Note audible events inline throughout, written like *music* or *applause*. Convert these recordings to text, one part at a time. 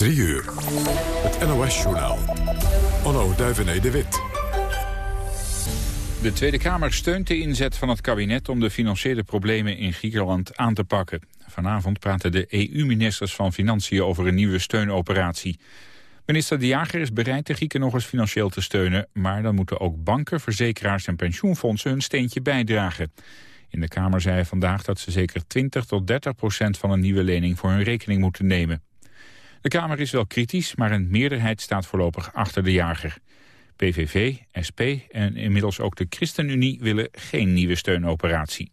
3 uur. Het NOS-journaal. Onno Duivené de Wit. De Tweede Kamer steunt de inzet van het kabinet om de financiële problemen in Griekenland aan te pakken. Vanavond praten de EU-ministers van Financiën over een nieuwe steunoperatie. Minister De Jager is bereid de Grieken nog eens financieel te steunen... maar dan moeten ook banken, verzekeraars en pensioenfondsen hun steentje bijdragen. In de Kamer zei hij vandaag dat ze zeker 20 tot 30 procent van een nieuwe lening voor hun rekening moeten nemen. De Kamer is wel kritisch, maar een meerderheid staat voorlopig achter de jager. PVV, SP en inmiddels ook de ChristenUnie willen geen nieuwe steunoperatie.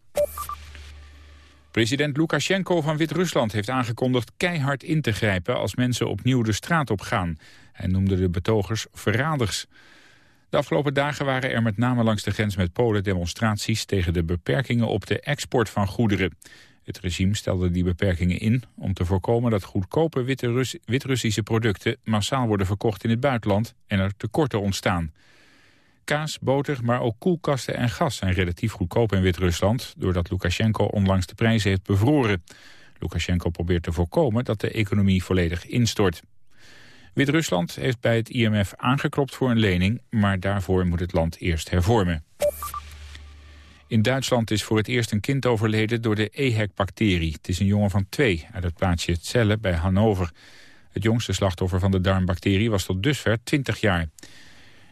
President Lukashenko van Wit-Rusland heeft aangekondigd keihard in te grijpen als mensen opnieuw de straat op gaan. Hij noemde de betogers verraders. De afgelopen dagen waren er met name langs de grens met Polen demonstraties tegen de beperkingen op de export van goederen. Het regime stelde die beperkingen in om te voorkomen dat goedkope Wit-Russische producten massaal worden verkocht in het buitenland en er tekorten ontstaan. Kaas, boter, maar ook koelkasten en gas zijn relatief goedkoop in Wit-Rusland... doordat Lukashenko onlangs de prijzen heeft bevroren. Lukashenko probeert te voorkomen dat de economie volledig instort. Wit-Rusland heeft bij het IMF aangeklopt voor een lening... maar daarvoor moet het land eerst hervormen. In Duitsland is voor het eerst een kind overleden door de EHEC-bacterie. Het is een jongen van twee uit het plaatsje Celle bij Hannover. Het jongste slachtoffer van de darmbacterie was tot dusver 20 jaar.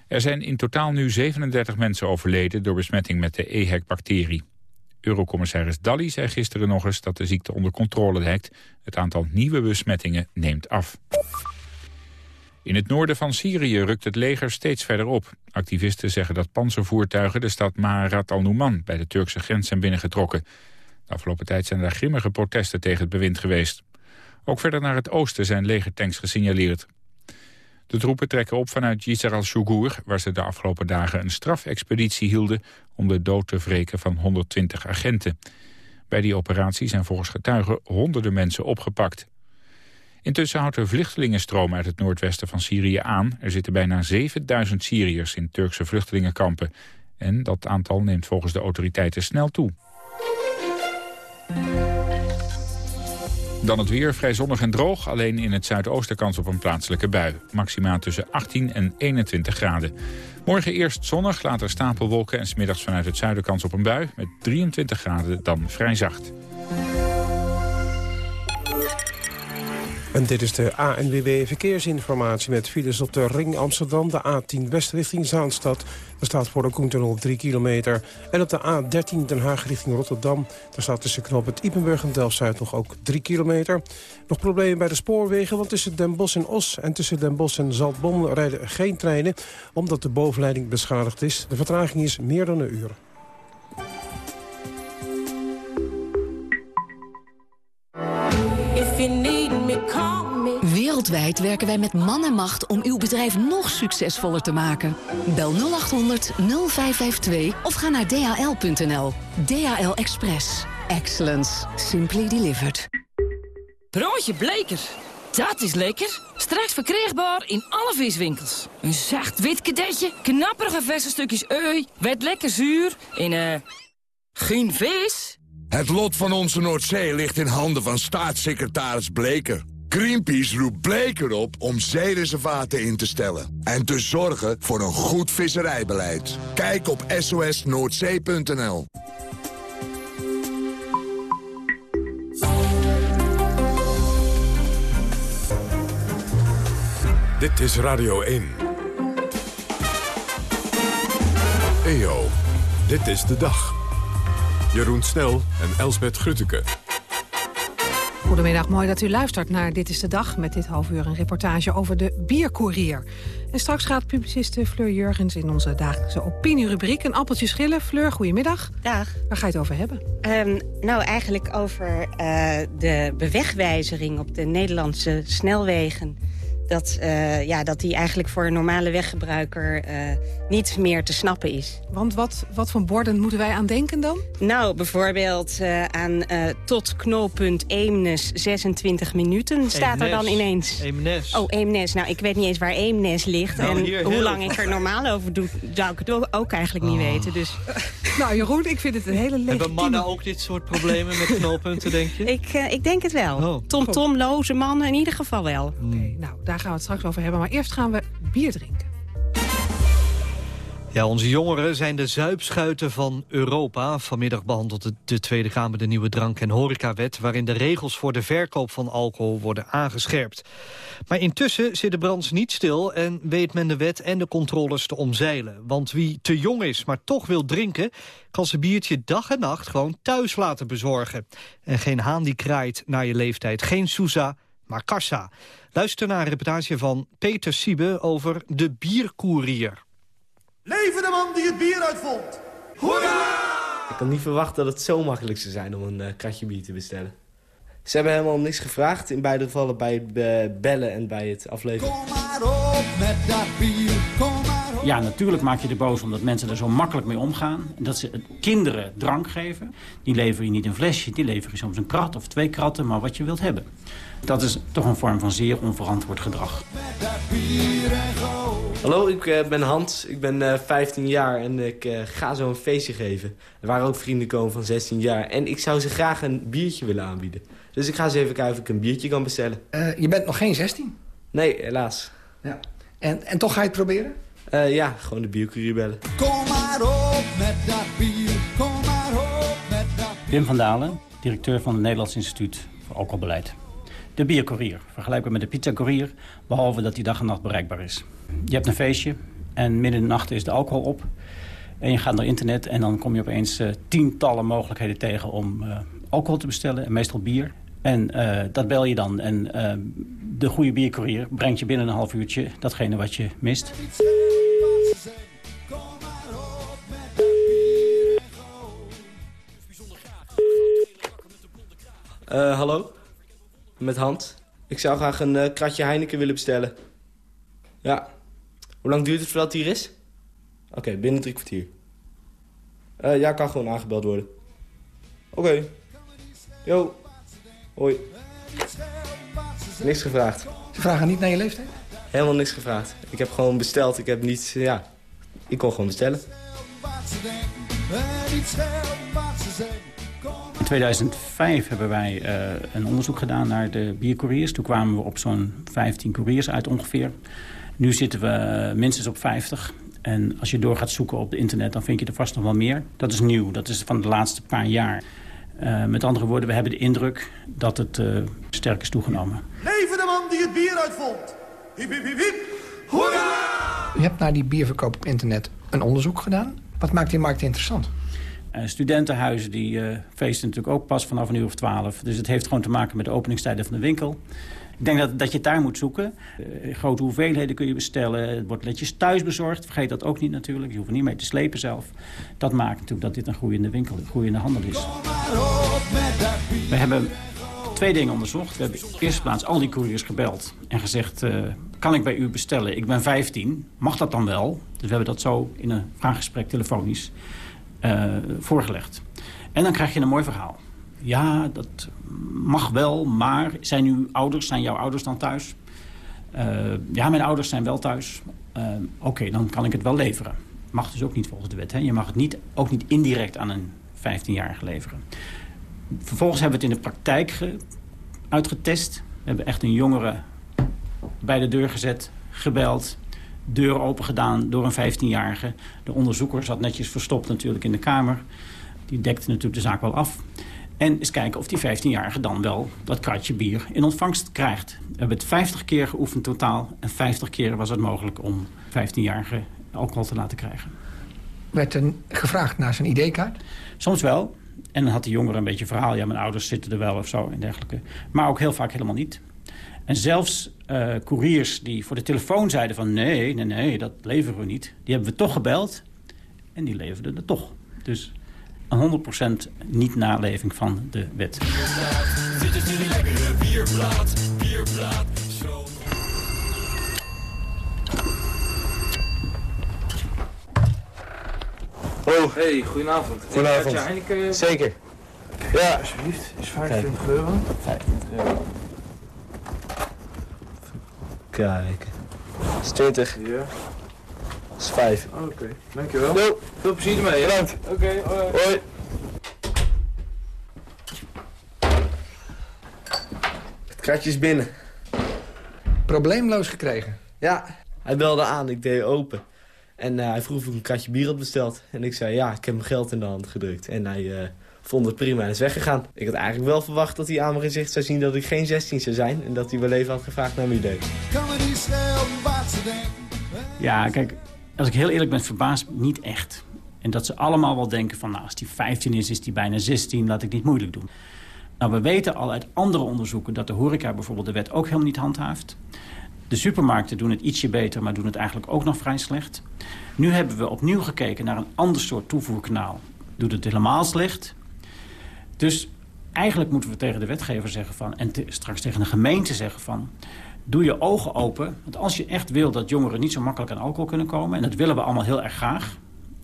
Er zijn in totaal nu 37 mensen overleden door besmetting met de EHEC-bacterie. Eurocommissaris Dalli zei gisteren nog eens dat de ziekte onder controle lijkt. Het aantal nieuwe besmettingen neemt af. In het noorden van Syrië rukt het leger steeds verder op. Activisten zeggen dat panzervoertuigen de stad Maharat al-Numan bij de Turkse grens zijn binnengetrokken. De afgelopen tijd zijn er grimmige protesten tegen het bewind geweest. Ook verder naar het oosten zijn legertanks gesignaleerd. De troepen trekken op vanuit Yisr al-Shugur... waar ze de afgelopen dagen een strafexpeditie hielden... om de dood te wreken van 120 agenten. Bij die operatie zijn volgens getuigen honderden mensen opgepakt. Intussen houdt de vluchtelingenstroom uit het noordwesten van Syrië aan. Er zitten bijna 7000 Syriërs in Turkse vluchtelingenkampen. En dat aantal neemt volgens de autoriteiten snel toe. Dan het weer, vrij zonnig en droog. Alleen in het zuidoosten kans op een plaatselijke bui. Maxima tussen 18 en 21 graden. Morgen eerst zonnig, later stapelwolken... en smiddags vanuit het zuiden kans op een bui. Met 23 graden dan vrij zacht. En dit is de ANWB Verkeersinformatie met files op de Ring Amsterdam... de A10 West richting Zaanstad. Er staat voor de Koentunnel 3 kilometer. En op de A13 Den Haag richting Rotterdam... daar staat tussen knop het Ipenburg en Delft-Zuid nog ook 3 kilometer. Nog problemen bij de spoorwegen, want tussen Den Bosch en Os... en tussen Den Bosch en Zaltbommel rijden geen treinen... omdat de bovenleiding beschadigd is. De vertraging is meer dan een uur. Wereldwijd werken wij met man en macht om uw bedrijf nog succesvoller te maken. Bel 0800 0552 of ga naar dhl.nl. DHL Express. Excellence. Simply delivered. Broodje Bleker. Dat is lekker. Straks verkrijgbaar in alle viswinkels. Een zacht wit kadetje, knapperige verse stukjes ui, werd lekker zuur en eh... geen vis? Het lot van onze Noordzee ligt in handen van staatssecretaris Bleker. Greenpeace roept Bleker op om zeereservaten in te stellen... en te zorgen voor een goed visserijbeleid. Kijk op sosnoordzee.nl. Dit is Radio 1. EO, dit is de dag. Jeroen Snel en Elsbet Grutteke. Goedemiddag, mooi dat u luistert naar Dit is de Dag... met dit half uur een reportage over de biercourier. En straks gaat publiciste Fleur Jurgens in onze dagelijkse opinierubriek... een appeltje schillen. Fleur, goedemiddag. Dag. Waar ga je het over hebben? Um, nou, eigenlijk over uh, de bewegwijzering op de Nederlandse snelwegen dat, uh, ja, dat die eigenlijk voor een normale weggebruiker uh, niet meer te snappen is. Want wat, wat voor borden moeten wij aan denken dan? Nou, bijvoorbeeld uh, aan tot knooppunt Eemnes 26 minuten staat er dan ineens. Eemnes. Oh, Eemnes. Nou, ik weet niet eens waar Eemnes ligt. Nou, en hoe lang ik er normaal over doe, zou ik het ook eigenlijk niet weten. Dus *laughs* Nou Jeroen, ik vind het een hele legitieme... Hebben mannen ook dit soort problemen met knelpunten, denk je? Ik, eh, ik denk het wel. Oh. Tom-tomloze mannen in ieder geval wel. Oké, nou, daar gaan we het straks over hebben. Maar eerst gaan we bier drinken. Ja, onze jongeren zijn de zuipschuiten van Europa. Vanmiddag behandelt de Tweede Kamer de nieuwe drank- en horecawet... waarin de regels voor de verkoop van alcohol worden aangescherpt. Maar intussen zit de branche niet stil en weet men de wet en de controles te omzeilen. Want wie te jong is, maar toch wil drinken... kan zijn biertje dag en nacht gewoon thuis laten bezorgen. En geen haan die kraait naar je leeftijd. Geen Sousa, maar kassa. Luister naar een reportage van Peter Siebe over de bierkoerier. Leven de man die het bier uitvond! Ik had niet verwacht dat het zo makkelijk zou zijn om een uh, kratje bier te bestellen. Ze hebben helemaal niks gevraagd, in beide gevallen bij het uh, bellen en bij het afleveren. Kom maar op met dat bier. Ja, natuurlijk maak je er boos omdat mensen er zo makkelijk mee omgaan. Dat ze kinderen drank geven. Die leveren je niet een flesje, die leveren je soms een krat of twee kratten, maar wat je wilt hebben. Dat is toch een vorm van zeer onverantwoord gedrag. Hallo, ik uh, ben Hans. Ik ben uh, 15 jaar en ik uh, ga zo een feestje geven. Er waren ook vrienden komen van 16 jaar. En ik zou ze graag een biertje willen aanbieden. Dus ik ga eens even kijken of ik een biertje kan bestellen. Uh, je bent nog geen 16? Nee, helaas. Ja. En, en toch ga je het proberen? Uh, ja, gewoon de biercourier bellen. Kom maar op met dat bier, kom maar op met dat Wim van Dalen, directeur van het Nederlands Instituut voor Alcoholbeleid. De biercourier, vergelijkbaar met de pizzacourier, behalve dat die dag en nacht bereikbaar is. Je hebt een feestje en midden in de nacht is de alcohol op. En je gaat naar internet en dan kom je opeens uh, tientallen mogelijkheden tegen om uh, alcohol te bestellen. En meestal bier. En uh, dat bel je dan. En de goede biercourier brengt je binnen een half uurtje datgene wat je mist. Uh, hallo? Met Hans. Ik zou graag een uh, kratje Heineken willen bestellen. Ja. Hoe lang duurt het voordat het hier is? Oké, okay, binnen drie kwartier. Uh, ja, kan gewoon aangebeld worden. Oké. Okay. Yo. Hoi. Niks gevraagd. Ze vragen niet naar je leeftijd? Helemaal niks gevraagd. Ik heb gewoon besteld. Ik heb niet... Ja, ik kon gewoon bestellen. In 2005 hebben wij uh, een onderzoek gedaan naar de biercouriers. Toen kwamen we op zo'n 15 couriers uit ongeveer. Nu zitten we minstens op 50. En als je door gaat zoeken op het internet, dan vind je er vast nog wel meer. Dat is nieuw, dat is van de laatste paar jaar. Uh, met andere woorden, we hebben de indruk dat het uh, sterk is toegenomen. Leven de man die het bier uitvond! Hip, hip, hip, hip. Hoera! U hebt naar die bierverkoop op internet een onderzoek gedaan. Wat maakt die markt interessant? Uh, studentenhuizen die feesten natuurlijk ook pas vanaf een uur of twaalf. Dus het heeft gewoon te maken met de openingstijden van de winkel. Ik denk dat, dat je het daar moet zoeken. Uh, grote hoeveelheden kun je bestellen. Het wordt netjes thuis bezorgd. Vergeet dat ook niet natuurlijk. Je hoeft er niet mee te slepen zelf. Dat maakt natuurlijk dat dit een groeiende winkel, een groeiende handel is. We hebben twee dingen onderzocht. We hebben in eerste plaats al die couriers gebeld. En gezegd, kan ik bij u bestellen? Ik ben 15. Mag dat dan wel? Dus we hebben dat zo in een vraaggesprek telefonisch voorgelegd. En dan krijg je een mooi verhaal ja, dat mag wel, maar zijn uw ouders, zijn jouw ouders dan thuis? Uh, ja, mijn ouders zijn wel thuis. Uh, Oké, dan kan ik het wel leveren. Mag dus ook niet volgens de wet. Hè? Je mag het niet, ook niet indirect aan een 15-jarige leveren. Vervolgens hebben we het in de praktijk ge, uitgetest. We hebben echt een jongere bij de deur gezet, gebeld... deur open gedaan door een 15-jarige. De onderzoeker zat netjes verstopt natuurlijk in de kamer. Die dekte natuurlijk de zaak wel af. En eens kijken of die 15-jarige dan wel dat kratje bier in ontvangst krijgt. We hebben het 50 keer geoefend totaal. En 50 keer was het mogelijk om 15-jarige alcohol te laten krijgen. Werd er gevraagd naar zijn ID-kaart? Soms wel. En dan had de jongere een beetje verhaal. Ja, mijn ouders zitten er wel of zo en dergelijke. Maar ook heel vaak helemaal niet. En zelfs uh, couriers die voor de telefoon zeiden van... nee, nee, nee, dat leveren we niet. Die hebben we toch gebeld. En die leverden het toch. Dus een 100% niet-naleving van de wet. Oh, hey, goedenavond. Goedenavond. Je Heineken... Zeker. Ja. Alsjeblieft, is 25 euro. 25 euro. Kijk. is 20. Ja. Dat is vijf. Oké, dankjewel. Veel plezier ermee. Bedankt. Oké, hoi. Hoi. Het kratje is binnen. Probleemloos gekregen. Ja, hij belde aan, ik deed open. En eh, hij vroeg of ik een kratje bier had besteld. En ik zei, ja, ik heb mijn geld in de hand gedrukt. En hij eh, vond het prima en is weggegaan. Ik had eigenlijk wel verwacht dat hij aan mijn gezicht zou zien dat ik geen 16 zou zijn. En dat hij wel even had gevraagd naar mijn idee. Ja, kijk, als ik heel eerlijk ben, verbaast me niet echt. En dat ze allemaal wel denken van, nou, als die 15 is, is die bijna 16, laat ik niet moeilijk doen. Nou, we weten al uit andere onderzoeken dat de horeca bijvoorbeeld de wet ook helemaal niet handhaaft. De supermarkten doen het ietsje beter, maar doen het eigenlijk ook nog vrij slecht. Nu hebben we opnieuw gekeken naar een ander soort toevoerkanaal. Doet het helemaal slecht. Dus eigenlijk moeten we tegen de wetgever zeggen van... en straks tegen de gemeente zeggen van... doe je ogen open. Want als je echt wil dat jongeren niet zo makkelijk aan alcohol kunnen komen... en dat willen we allemaal heel erg graag...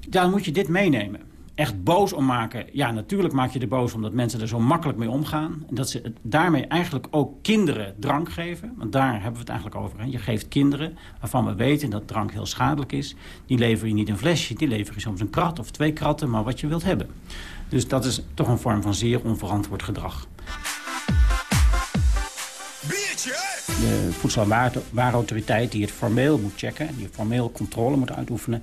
dan moet je dit meenemen. Echt boos om maken. Ja, natuurlijk maak je er boos omdat mensen er zo makkelijk mee omgaan. En dat ze daarmee eigenlijk ook kinderen drank geven. Want daar hebben we het eigenlijk over. Hè. Je geeft kinderen waarvan we weten dat drank heel schadelijk is. Die lever je niet een flesje, die lever je soms een krat of twee kratten, maar wat je wilt hebben. Dus dat is toch een vorm van zeer onverantwoord gedrag. De Voedsel- en Waar- Warenautoriteit die het formeel moet checken... die formeel controle moet uitoefenen...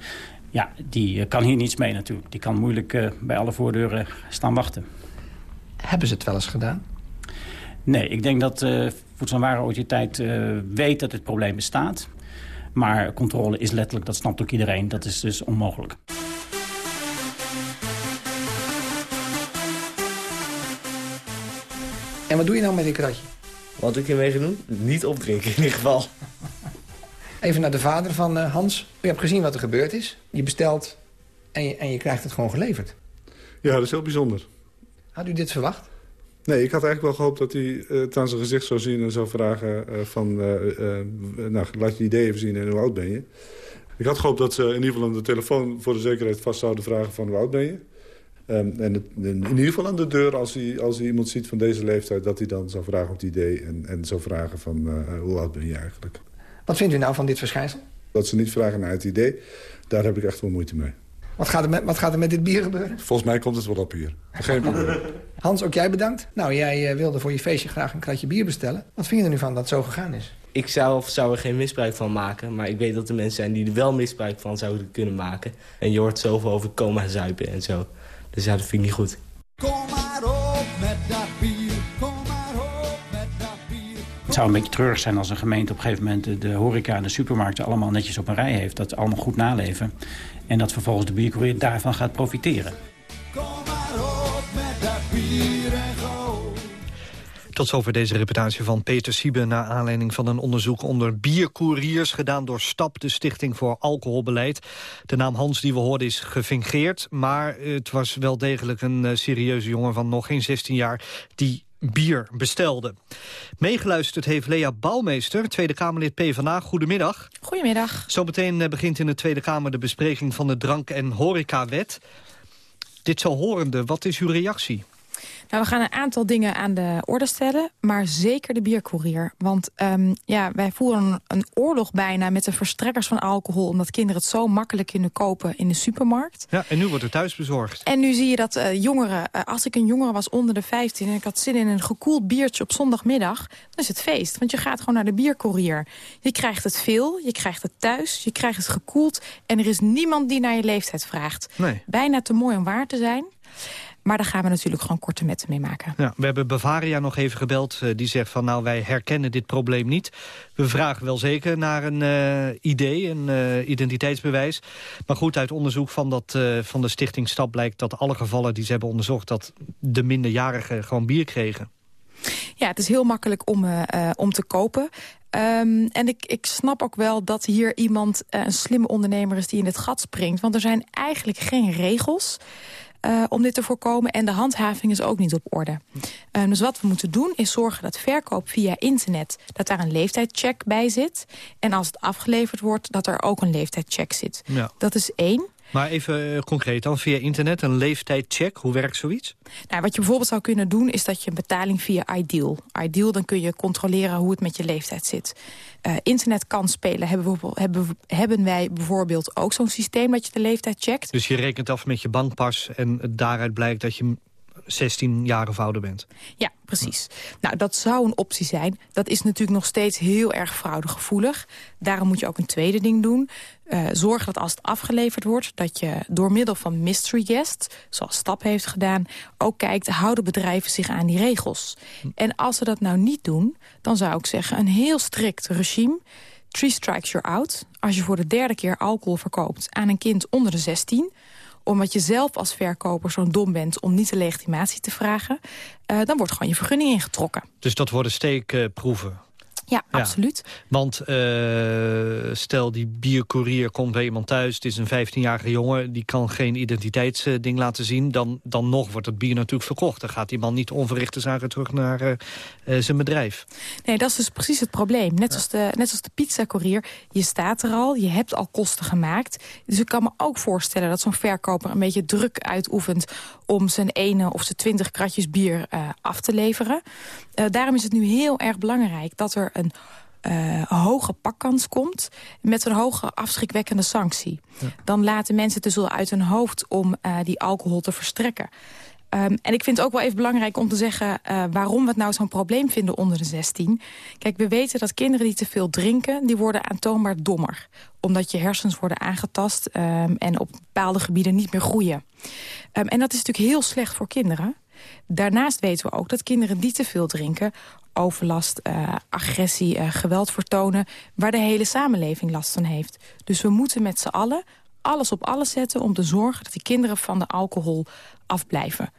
ja, die eh, kan hier niets mee natuurlijk. Die kan moeilijk eh, bij alle voordeuren staan wachten. Hebben ze het wel eens gedaan? Nee, ik denk dat de Voedsel- en Warenautoriteit eh, weet dat het probleem bestaat. Maar controle is letterlijk, dat snapt ook iedereen, dat is dus onmogelijk. En wat doe je nou met dit kratje? Wat ik hiermee ga doen? Niet opdrinken in ieder geval. Even naar de vader van eh, Hans. U hebt gezien wat er gebeurd is. Je bestelt en je, en je krijgt het gewoon geleverd. Ja, dat is heel bijzonder. Had u dit verwacht? Nee, ik had eigenlijk wel gehoopt dat hij eh, het aan zijn gezicht zou zien... en zou vragen eh, van, nou, laat je idee even zien en hoe oud ben je? Ik had gehoopt dat ze in ieder geval aan de telefoon voor de zekerheid vast zouden vragen van hoe oud ben je? Ehm, en het, in ieder geval aan de deur, als hij, als hij iemand ziet van deze leeftijd... dat hij dan zou vragen op het idee en, en zou vragen van eh, hoe oud ben je eigenlijk? Wat vindt u nou van dit verschijnsel? Dat ze niet vragen naar het idee, daar heb ik echt wel moeite mee. Wat gaat er met, wat gaat er met dit bier gebeuren? Volgens mij komt het wel op hier. Geen probleem. *laughs* Hans, ook jij bedankt. Nou, jij eh, wilde voor je feestje graag een kratje bier bestellen. Wat vind je er nu van dat het zo gegaan is? Ik zelf zou er geen misbruik van maken. Maar ik weet dat er mensen zijn die er wel misbruik van zouden kunnen maken. En je hoort zoveel over coma zuipen en zo. Dus ja, dat vind ik niet goed. Het zou een beetje treurig zijn als een gemeente op een gegeven moment... de- de horeca en de supermarkten allemaal netjes op een rij heeft. Dat ze allemaal goed naleven. En dat vervolgens de biercourier daarvan gaat profiteren. Tot zover deze reportage van Peter Siebe... naar aanleiding van een onderzoek onder biercouriers... gedaan door STAP, de Stichting voor Alcoholbeleid. De naam Hans die we hoorden is gefingeerd... maar het was wel degelijk een eh, serieuze jongen van nog geen 16 jaar... die bier bestelde. Meegeluisterd heeft Lea Bouwmeester, Tweede Kamerlid PvdA. Goedemiddag. Goedemiddag. Zometeen eh, begint in de Tweede Kamer de bespreking van de drank- en horecawet. Dit zo horende, wat is uw reactie? Nou, we gaan een aantal dingen aan de orde stellen, maar zeker de biercourier. Want um, ja, wij voeren een oorlog bijna met de verstrekkers van alcohol... omdat kinderen het zo makkelijk kunnen kopen in de supermarkt. Ja, en nu wordt er thuis bezorgd. En nu zie je dat uh, jongeren, uh, als ik een jongere was onder de 15... en ik had zin in een gekoeld biertje op zondagmiddag... dan is het feest, want je gaat gewoon naar de biercourier. Je krijgt het veel, je krijgt het thuis, je krijgt het gekoeld... en er is niemand die naar je leeftijd vraagt. Nee. Bijna te mooi om waar te zijn... Maar daar gaan we natuurlijk gewoon korte metten mee maken. Ja, we hebben Bavaria nog even gebeld. Uh, die zegt van nou wij herkennen dit probleem niet. We vragen wel zeker naar een uh, idee, een uh, identiteitsbewijs. Maar goed, uit onderzoek van, dat, van de stichting Stap blijkt dat alle gevallen die ze hebben onderzocht... dat de minderjarigen gewoon bier kregen. Ja, het is heel makkelijk om, om te kopen. Um, en ik, ik snap ook wel dat hier iemand, een slimme ondernemer is die in het gat springt. Want er zijn eigenlijk geen regels... Uh, om dit te voorkomen. En de handhaving is ook niet op orde. Uh, dus wat we moeten doen is zorgen dat verkoop via internet... dat daar een leeftijdcheck bij zit. En als het afgeleverd wordt, dat er ook een leeftijdcheck zit. Ja. Dat is één. Maar even eh, concreet dan, via internet, een leeftijdcheck. Hoe werkt zoiets? Nou, wat je bijvoorbeeld zou kunnen doen, is dat je een betaling via Ideal. Ideal, dan kun je controleren hoe het met je leeftijd zit. Uh, internet kan spelen, hebben, we, hebben, hebben wij bijvoorbeeld ook zo'n systeem dat je de leeftijd checkt. Dus je rekent af met je bankpas en daaruit blijkt dat je 16 jaar of ouder bent. Ja, precies. Nou, dat zou een optie zijn. Dat is natuurlijk nog steeds heel erg fraudegevoelig. Daarom moet je ook een tweede ding doen. Uh, zorg dat als het afgeleverd wordt... dat je door middel van mystery guest, zoals Stap heeft gedaan... ook kijkt, houden bedrijven zich aan die regels? En als ze dat nou niet doen, dan zou ik zeggen... een heel strikt regime... Three strikes you're out. Als je voor de derde keer alcohol verkoopt aan een kind onder de 16 omdat je zelf als verkoper zo'n dom bent om niet de legitimatie te vragen... Uh, dan wordt gewoon je vergunning ingetrokken. Dus dat worden steekproeven? Ja, absoluut. Want uh, stel die biercourier komt bij iemand thuis... het is een 15-jarige jongen, die kan geen identiteitsding laten zien... Dan, dan nog wordt het bier natuurlijk verkocht. Dan gaat die man niet onverrichte zaken terug naar uh, uh, zijn bedrijf. Nee, dat is dus precies het probleem. Net, als de, net als de pizzacourier, je staat er al, je hebt al kosten gemaakt. Dus ik kan me ook voorstellen dat zo'n verkoper... een beetje druk uitoefent om zijn ene of zijn twintig kratjes bier af te leveren. daarom is het nu heel erg belangrijk dat er een uh, hoge pakkans komt met een hoge afschrikwekkende sanctie. Dan laten mensen het dus wel uit hun hoofd om uh, die alcohol te verstrekken. Um, en ik vind het ook wel even belangrijk om te zeggen... Uh, waarom we het nou zo'n probleem vinden onder de 16. Kijk, we weten dat kinderen die te veel drinken... die worden aantoonbaar dommer. Omdat je hersens worden aangetast... Um, en op bepaalde gebieden niet meer groeien. Um, en dat is natuurlijk heel slecht voor kinderen. Daarnaast weten we ook dat kinderen die te veel drinken overlast, uh, agressie, uh, geweld vertonen... waar de hele samenleving last van heeft. Dus we moeten met z'n allen alles op alles zetten... om te zorgen dat die kinderen van de alcohol afblijven.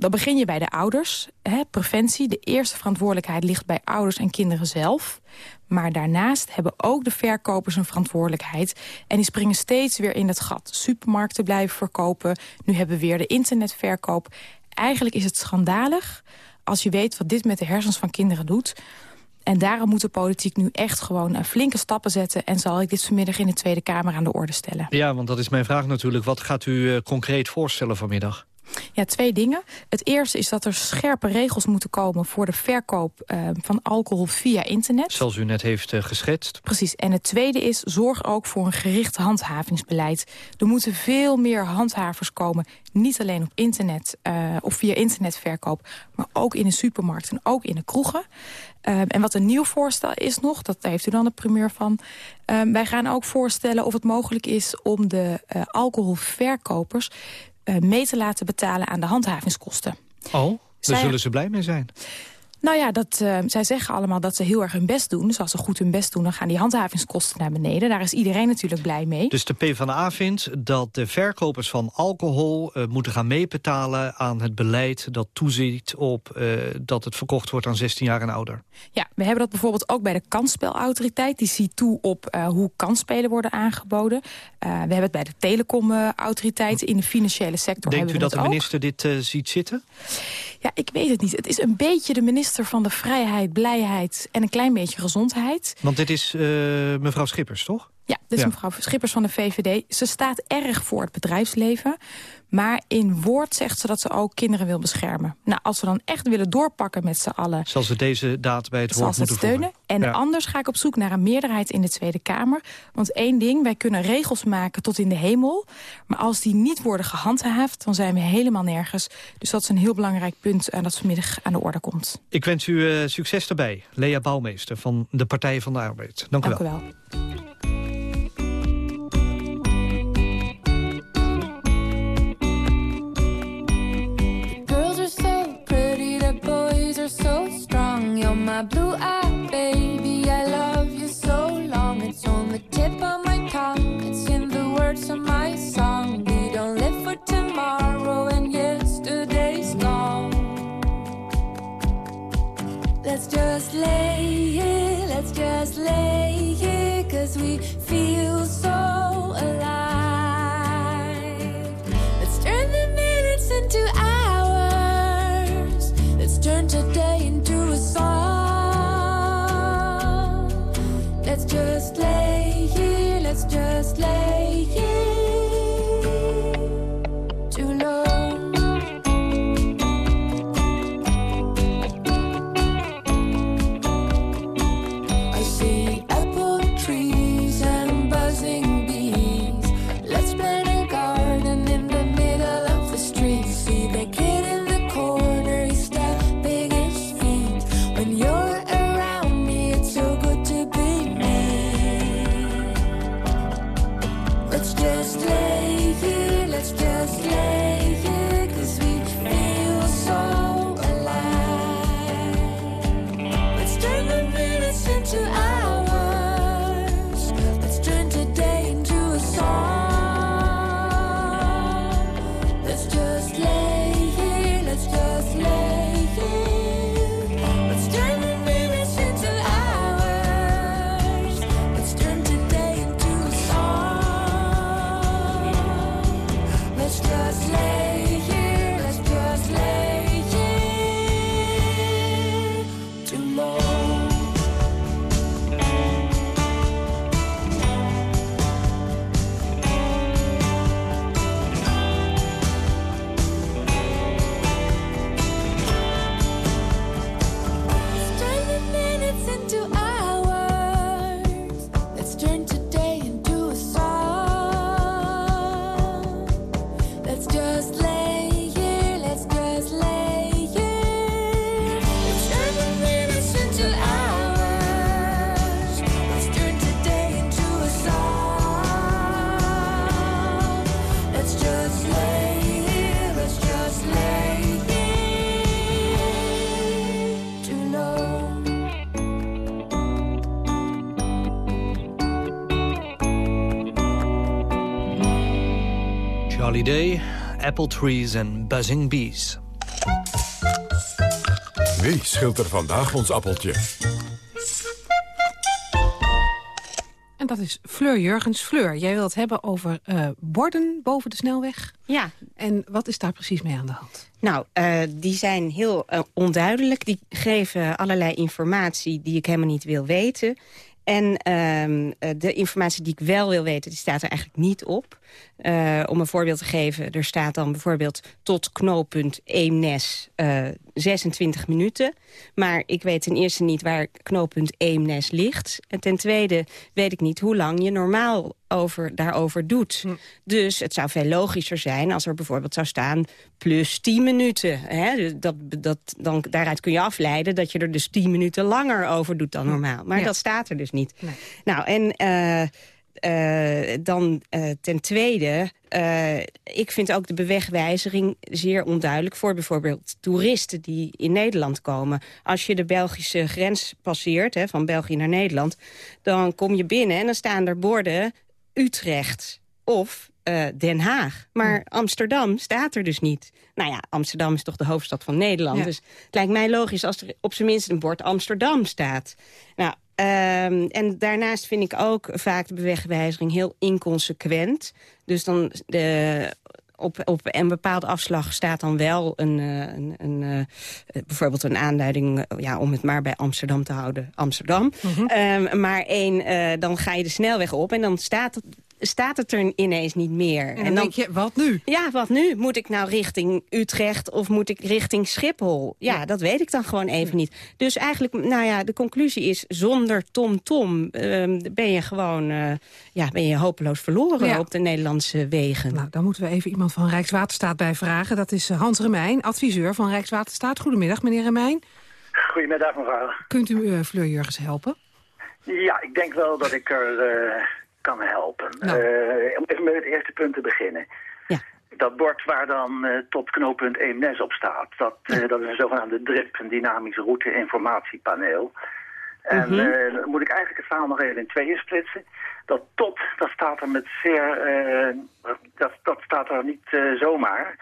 Dan begin je bij de ouders. Hè, preventie, de eerste verantwoordelijkheid ligt bij ouders en kinderen zelf. Maar daarnaast hebben ook de verkopers een verantwoordelijkheid. En die springen steeds weer in het gat. Supermarkten blijven verkopen. Nu hebben we weer de internetverkoop. Eigenlijk is het schandalig als je weet wat dit met de hersens van kinderen doet... En daarom moet de politiek nu echt gewoon uh, flinke stappen zetten... en zal ik dit vanmiddag in de Tweede Kamer aan de orde stellen. Ja, want dat is mijn vraag natuurlijk. Wat gaat u uh, concreet voorstellen vanmiddag? Ja, twee dingen. Het eerste is dat er scherpe regels moeten komen... voor de verkoop uh, van alcohol via internet. Zoals u net heeft uh, geschetst. Precies. En het tweede is, zorg ook voor een gericht handhavingsbeleid. Er moeten veel meer handhavers komen. Niet alleen op internet uh, of via internetverkoop... maar ook in de supermarkt en ook in de kroegen. Um, en wat een nieuw voorstel is nog, dat heeft u dan de primeur van... Um, wij gaan ook voorstellen of het mogelijk is om de uh, alcoholverkopers mee te laten betalen aan de handhavingskosten. Oh, daar zullen ze blij mee zijn. Nou ja, dat, uh, zij zeggen allemaal dat ze heel erg hun best doen. Dus als ze goed hun best doen, dan gaan die handhavingskosten naar beneden. Daar is iedereen natuurlijk blij mee. Dus de PvdA vindt dat de verkopers van alcohol... Uh, moeten gaan meebetalen aan het beleid dat toeziet op... Uh, dat het verkocht wordt aan 16 jaar en ouder. Ja, we hebben dat bijvoorbeeld ook bij de kansspelautoriteit. Die ziet toe op hoe kansspelen worden aangeboden. we hebben het bij de telecomautoriteit in de financiële sector. Denkt u dat, dat de minister dit ziet zitten? Ja, ik weet het niet. Het is een beetje de minister van de vrijheid, blijheid en een klein beetje gezondheid. Want dit is uh, mevrouw Schippers, toch? Ja, dit is ja. mevrouw Schippers van de VVD. Ze staat erg voor het bedrijfsleven. Maar in woord zegt ze dat ze ook kinderen wil beschermen. Nou, als we dan echt willen doorpakken met z'n allen... Zal ze deze daad bij het woord moeten steunen. Voeren. En ja. anders ga ik op zoek naar een meerderheid in de Tweede Kamer. Want één ding, wij kunnen regels maken tot in de hemel. Maar als die niet worden gehandhaafd, dan zijn we helemaal nergens. Dus dat is een heel belangrijk punt en dat vanmiddag aan de orde komt. Ik wens u uh, succes daarbij. Lea Bouwmeester van de Partij van de Arbeid. Dank, Dank u wel. wel. Hallyday, Apple Trees en Buzzing Bees. Wie schilt er vandaag ons appeltje? En dat is Fleur Jurgens. Fleur, jij wilt het hebben over eh, borden boven de snelweg. Ja. En wat is daar precies mee aan de hand? Nou, eh, die zijn heel eh, onduidelijk. Die geven allerlei informatie die ik helemaal niet wil weten. En ehm, eh, de informatie die ik wel wil weten, die staat er eigenlijk niet op. Eh, om een voorbeeld te geven, er staat dan bijvoorbeeld tot knooppunt Eemnes eh 26 minuten. Maar ik weet ten eerste niet waar knooppunt Eemnes ligt. En ten tweede weet ik niet hoe lang je normaal over, daarover doet. Dus het zou veel logischer zijn als er bijvoorbeeld zou staan plus 10 minuten. Hè? Dat, dat, dan, daaruit kun je afleiden dat je er dus 10 minuten langer over doet dan normaal. Maar Ja. dat staat er dus niet. Nou, en eh, eh, dan eh, ten tweede, eh, ik vind ook de bewegwijzering zeer onduidelijk... voor bijvoorbeeld toeristen die in Nederland komen. Als je de Belgische grens passeert, hè, van België naar Nederland... dan kom je binnen en dan staan er borden Utrecht of Den Haag. Maar Amsterdam staat er dus niet. Nou ja, Amsterdam is toch de hoofdstad van Nederland. Ja. Dus het lijkt mij logisch als er op zijn minst een bord Amsterdam staat. Nou, ehm, en daarnaast vind ik ook vaak de bewegwijzering heel inconsequent. Dus dan de, op, op een bepaalde afslag staat dan wel een, eh, een, een, eh, bijvoorbeeld een aanduiding... eh, ja, om het maar bij Amsterdam te houden, Amsterdam. Ehm, maar één, dan ga je de snelweg op en dan staat staat het er ineens niet meer. En dan denk je, wat nu? Ja, wat nu? Moet ik nou richting Utrecht of moet ik richting Schiphol? Ja, dat weet ik dan gewoon even niet. Dus eigenlijk, nou ja, de conclusie is... zonder TomTom ehm, ben je gewoon eh, ja, ben je hopeloos verloren Ja. op de Nederlandse wegen. Nou, dan moeten we even iemand van Rijkswaterstaat bij vragen. Dat is eh, Hans Remijn, adviseur van Rijkswaterstaat. Goedemiddag, meneer Remijn. Goedemiddag mevrouw. Kunt u uh, Fleur Jurgens helpen? Ja, ik denk wel dat ik er uh, kan helpen. Nou. Uh, om even met het eerste punt te beginnen. Ja. Dat bord waar dan uh, tot knooppunt Eemnes op staat, dat, uh, dat is een zogenaamde DRIP, een dynamisch route informatiepaneel. En Mhm. dan moet ik eigenlijk het verhaal nog even in tweeën splitsen. Dat tot, dat staat er met zeer, dat, dat staat er niet zomaar.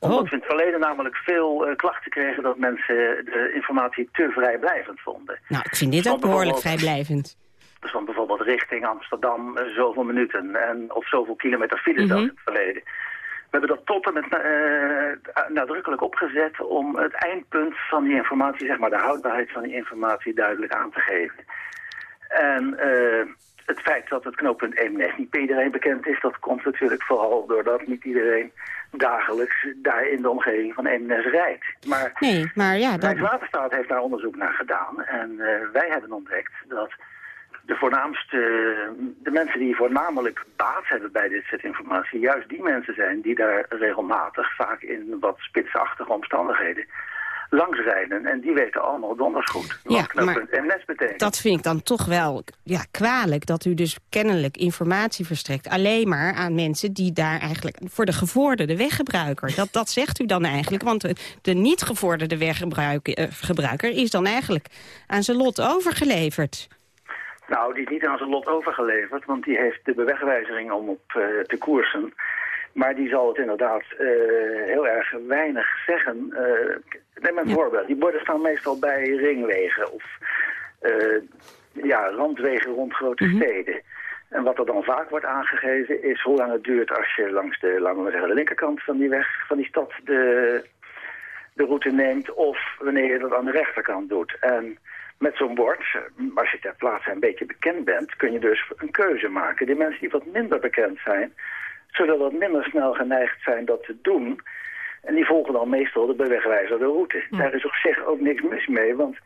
Omdat Oh. we in het verleden namelijk veel uh, klachten kregen dat mensen de informatie te vrijblijvend vonden. Nou, ik vind dit ook behoorlijk vrijblijvend. Dus dan bijvoorbeeld richting Amsterdam uh, zoveel minuten en, of zoveel kilometer file Mhm. zelfs in het verleden. We hebben dat tot en met uh, nadrukkelijk opgezet om het eindpunt van die informatie, zeg maar de houdbaarheid van die informatie duidelijk aan te geven. En uh, het feit dat het knooppunt Eemnes niet bij iedereen bekend is, dat komt natuurlijk vooral doordat niet iedereen dagelijks daar in de omgeving van Eemnes rijdt. Maar Nee, maar ja, dan... Rijkswaterstaat heeft daar onderzoek naar gedaan en uh, wij hebben ontdekt dat de voornaamste, de mensen die voornamelijk baat hebben bij dit soort informatie, juist die mensen zijn die daar regelmatig, vaak in wat spitsachtige omstandigheden, langs rijden. En die weten allemaal donders goed wat Ja, MS betekent. Dat vind ik dan toch wel ja, kwalijk. Dat u dus kennelijk informatie verstrekt. Alleen maar aan mensen die daar eigenlijk... voor de gevorderde weggebruiker. Dat, dat zegt u dan eigenlijk. Want de, niet gevorderde weggebruiker gebruiker is dan eigenlijk aan zijn lot overgeleverd. Nou, die is niet aan zijn lot overgeleverd, want die heeft de bewegwijzering om op uh, te koersen. Maar die zal het inderdaad uh, heel erg weinig zeggen. Uh, neem een ja. voorbeeld. Die borden staan meestal bij ringwegen of ja, randwegen rond grote Mhm. mm -hmm. steden. En wat er dan vaak wordt aangegeven is hoe lang het duurt als je langs de, laten we zeggen, de linkerkant van die weg, van die stad de, de route neemt of wanneer je dat aan de rechterkant doet. En met zo'n bord, als je ter plaatse een beetje bekend bent, kun je dus een keuze maken. Die mensen die wat minder bekend zijn, zullen wat minder snel geneigd zijn dat te doen. En die volgen dan meestal de bewegwijzerde route. Ja. Daar is op zich ook niks mis mee, want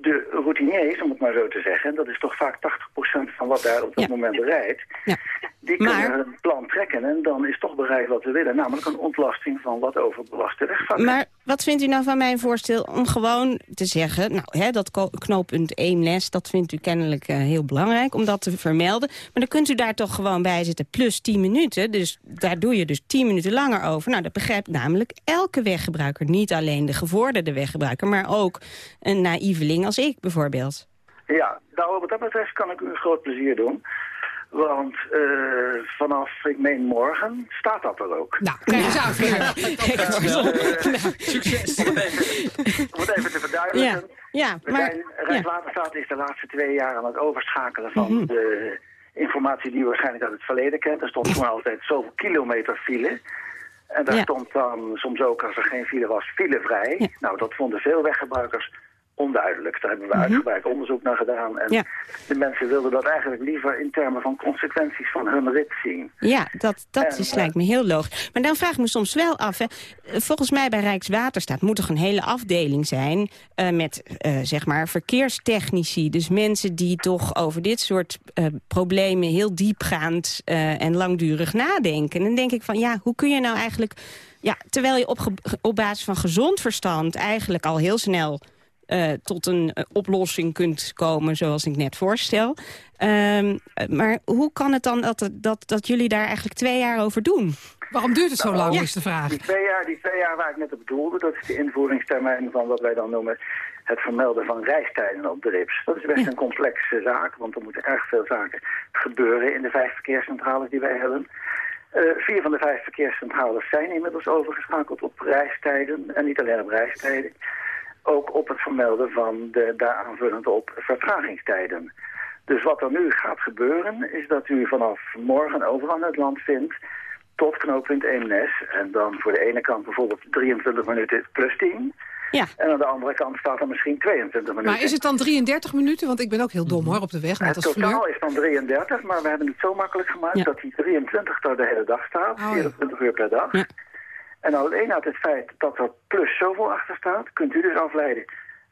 de routiniers, om het maar zo te zeggen... dat is toch vaak 80% van wat daar op dat ja. moment rijdt... Ja. die maar... kunnen een plan trekken en dan is toch bereikt wat we willen. Namelijk een ontlasting van wat overbelaste wegvakken. Maar wat vindt u nou van mijn voorstel om gewoon te zeggen... nou, hè, dat knooppunt Eemnes, dat vindt u kennelijk uh, heel belangrijk om dat te vermelden. Maar dan kunt u daar toch gewoon bij zitten plus 10 minuten. Dus daar doe je dus 10 minuten langer over. Nou, dat begrijpt namelijk elke weggebruiker. Niet alleen de gevorderde weggebruiker, maar ook een naïveling als ik bijvoorbeeld. Ja, nou wat dat betreft kan ik u een groot plezier doen. Want uh, vanaf, ik meen morgen, staat dat er ook. Nou, kijk eens aan. Succes. Om het even te verduidelijken. Ja, ja, maar... zijn, Rijkswaterstaat is de laatste twee jaar aan het overschakelen van Mhm. de informatie die u waarschijnlijk uit het verleden kent. Er stond toen altijd zoveel kilometer file. En daar Ja. stond dan soms ook, als er geen file was, filevrij. Nou, dat vonden veel weggebruikers onduidelijk. Daar hebben we uitgebreid onderzoek naar gedaan. En Mhm. Ja. de mensen wilden dat eigenlijk liever in termen van consequenties van hun rit zien. Ja, dat, dat En, is, lijkt me heel logisch. Maar dan vraag ik me soms wel af... Hè, volgens mij bij Rijkswaterstaat moet er een hele afdeling zijn... eh, met, eh, zeg maar, verkeerstechnici. Dus mensen die toch over dit soort eh, problemen... heel diepgaand en langdurig nadenken. En dan denk ik van, ja, hoe kun je nou eigenlijk... Ja, terwijl je op, op basis van gezond verstand... eigenlijk al heel snel eh, tot een eh, oplossing kunt komen, zoals ik net voorstel. Ehm, eh, maar hoe kan het dan dat, dat, dat jullie daar eigenlijk twee jaar over doen? Waarom duurt het zo lang, Ja. is de vraag. Die twee, jaar, die twee jaar waar ik net op bedoelde, dat is de invoeringstermijn van wat wij dan noemen het vermelden van reistijden op de RIPS. Dat is best een complexe zaak, want er moeten erg veel zaken gebeuren in de vijf verkeerscentrales die wij hebben. Eh, vier van de vijf verkeerscentrales zijn inmiddels overgeschakeld op reistijden. En niet alleen op reistijden, ook op het vermelden van de daar aanvullend op vertragingstijden. Dus wat er nu gaat gebeuren, is dat u vanaf morgen overal in het land vindt tot knooppunt Eemnes. En dan voor de ene kant bijvoorbeeld 23 minuten plus 10. Ja. En aan de andere kant staat er misschien 22 minuten. Maar is het dan 33 minuten? Want ik ben ook heel dom hoor op de weg, net Het als Fleur. totaal is dan 33, maar we hebben het zo makkelijk gemaakt Ja. dat die 23 er de hele dag staat, Oh, ja. 24 uur per dag. En alleen uit het feit dat er plus zoveel achter staat, kunt u dus afleiden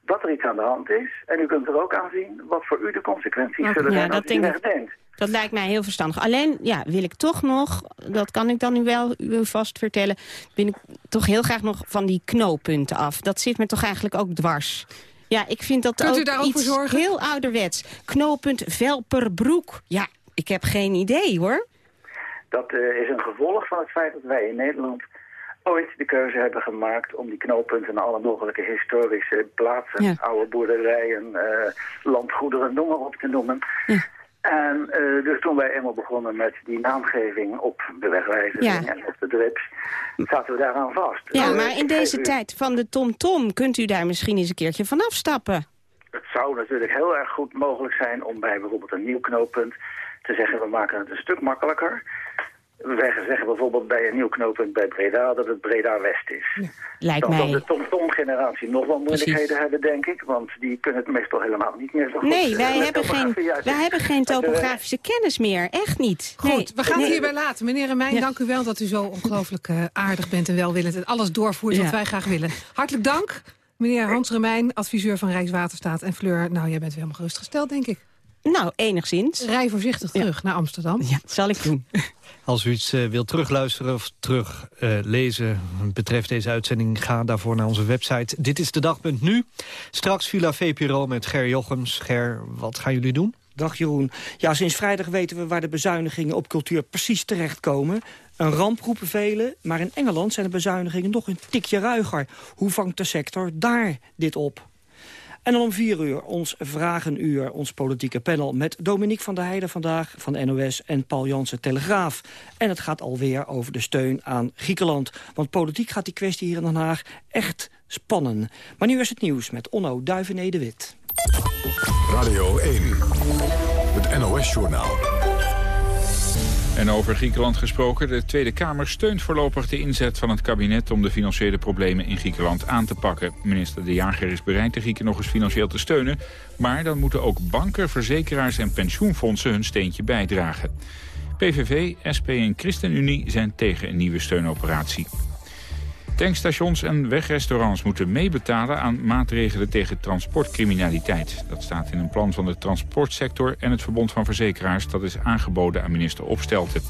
dat er iets aan de hand is. En u kunt er ook aan zien wat voor u de consequenties zullen Ja, zijn dat als u wegneemt. Dat lijkt mij heel verstandig. Alleen ja, wil ik toch nog, dat kan ik dan nu wel u vast vertellen... wil ik toch heel graag nog van die knooppunten af. Dat zit me toch eigenlijk ook dwars. Ja, ik vind dat Kunt u ook daar ook voor iets zorgen? heel ouderwets. Knooppunt Velperbroek. Ja, ik heb geen idee hoor. Dat eh, is een gevolg van het feit dat wij in Nederland ooit de keuze hebben gemaakt om die knooppunten naar alle mogelijke historische plaatsen, Ja. oude boerderijen, eh, landgoederen, noem maar op te noemen. En eh, dus toen wij eenmaal begonnen met die naamgeving op de wegwijzering Ja. en op de drips, zaten we daaraan vast. Ja, Eh, maar in deze u- tijd van de TomTom... kunt u daar misschien eens een keertje van afstappen. Het zou natuurlijk heel erg goed mogelijk zijn om bij bijvoorbeeld een nieuw knooppunt te zeggen we maken het een stuk makkelijker. Wij zeggen bijvoorbeeld bij een nieuw knooppunt bij Breda dat het Breda West is. Lijkt Dan zal mij. de TomTom-generatie nog wel moeilijkheden Precies. hebben, denk ik. Want die kunnen het meestal helemaal niet meer zo goed. Nee, eh, wij hebben, geen, wij hebben geen topografische kennis meer. Echt niet. Goed, Nee. we gaan het hierbij laten. Meneer Remijn, dank u wel dat u zo ongelooflijk eh, aardig bent en welwillend... en alles doorvoert wat Ja. wij graag willen. Hartelijk dank, meneer Hans Remijn, adviseur van Rijkswaterstaat. En Fleur, nou, jij bent weer helemaal gerustgesteld, denk ik. Nou, enigszins. Rij voorzichtig terug naar Amsterdam. Ja, dat zal ik doen. *laughs* Als u iets eh, wilt terugluisteren of teruglezen betreft deze uitzending... ga daarvoor naar onze website Dit is de dag.nu. Straks Villa VPRO met Ger Jochems. Ger, wat gaan jullie doen? Dag Jeroen. Ja, sinds vrijdag weten we waar de bezuinigingen op cultuur precies terechtkomen. Een ramp roepen velen, maar in Engeland zijn de bezuinigingen nog een tikje ruiger. Hoe vangt de sector daar dit op? En dan om vier uur ons Vragenuur, ons politieke panel... met Dominique van der Heijden vandaag van NOS en Paul Jansen Telegraaf. En het gaat alweer over de steun aan Griekenland. Want politiek gaat die kwestie hier in Den Haag echt spannen. Maar nu is het nieuws met Onno Duivenede-Wit. Radio 1, het NOS-journaal. En over Griekenland gesproken, de Tweede Kamer steunt voorlopig de inzet van het kabinet om de financiële problemen in Griekenland aan te pakken. Minister De Jager is bereid de Grieken nog eens financieel te steunen, maar dan moeten ook banken, verzekeraars en pensioenfondsen hun steentje bijdragen. PVV, SP en ChristenUnie zijn tegen een nieuwe steunoperatie. Tankstations en wegrestaurants moeten meebetalen aan maatregelen tegen transportcriminaliteit. Dat staat in een plan van de transportsector en het Verbond van Verzekeraars dat is aangeboden aan minister Opstelten.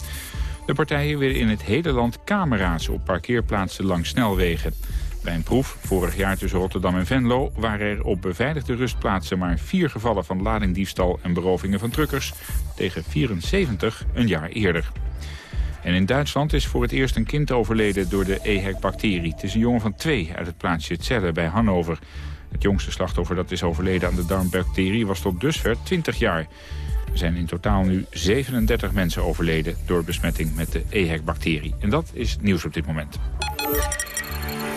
De partijen willen in het hele land camera's op parkeerplaatsen langs snelwegen. Bij een proef, vorig jaar tussen Rotterdam en Venlo, waren er op beveiligde rustplaatsen maar vier gevallen van ladingdiefstal en berovingen van truckers, tegen 74 een jaar eerder. En in Duitsland is voor het eerst een kind overleden door de EHEC-bacterie. Het is een jongen van twee uit het plaatsje Celle bij Hannover. Het jongste slachtoffer dat is overleden aan de darmbacterie was tot dusver 20 jaar. Er zijn in totaal nu 37 mensen overleden door besmetting met de EHEC-bacterie. En dat is nieuws op dit moment.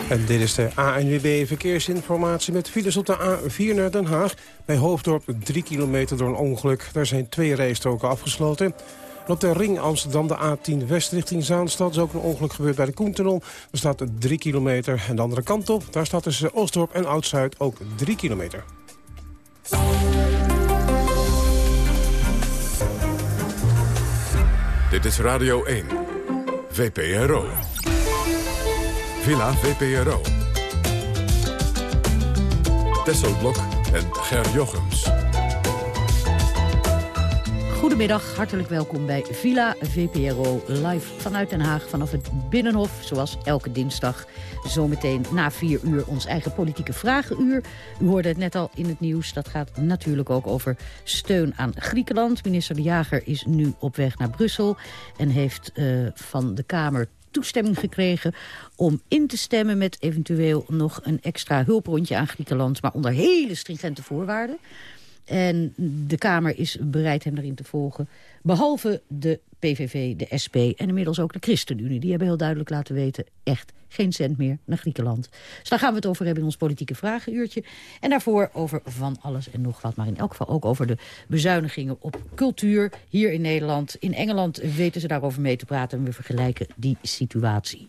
En dit is de ANWB Verkeersinformatie met files op de A4 naar Den Haag. Bij Hoofddorp 3 kilometer door een ongeluk. Daar zijn twee rijstroken afgesloten. Op de ring Amsterdam, de A10 West richting Zaanstad... is ook een ongeluk gebeurd bij de Koentunnel. Er staat 3 kilometer. En de andere kant op, daar staat tussen Oostdorp en Oud-Zuid ook 3 kilometer. Dit is Radio 1. VPRO. Villa VPRO. Tesselblok en Ger Jochems. Goedemiddag, hartelijk welkom bij Villa VPRO live vanuit Den Haag vanaf het Binnenhof, zoals elke dinsdag. Zometeen na vier uur ons eigen politieke vragenuur. U hoorde het net al in het nieuws, dat gaat natuurlijk ook over steun aan Griekenland. Minister De Jager is nu op weg naar Brussel en heeft uh, van de Kamer toestemming gekregen om in te stemmen met eventueel nog een extra hulprondje aan Griekenland, maar onder hele stringente voorwaarden. En de Kamer is bereid hem erin te volgen. Behalve de PVV, de SP en inmiddels ook de ChristenUnie. Die hebben heel duidelijk laten weten, echt geen cent meer naar Griekenland. Dus daar gaan we het over hebben in ons politieke vragenuurtje. En daarvoor over van alles en nog wat. Maar in elk geval ook over de bezuinigingen op cultuur hier in Nederland. In Engeland weten ze daarover mee te praten en we vergelijken die situatie.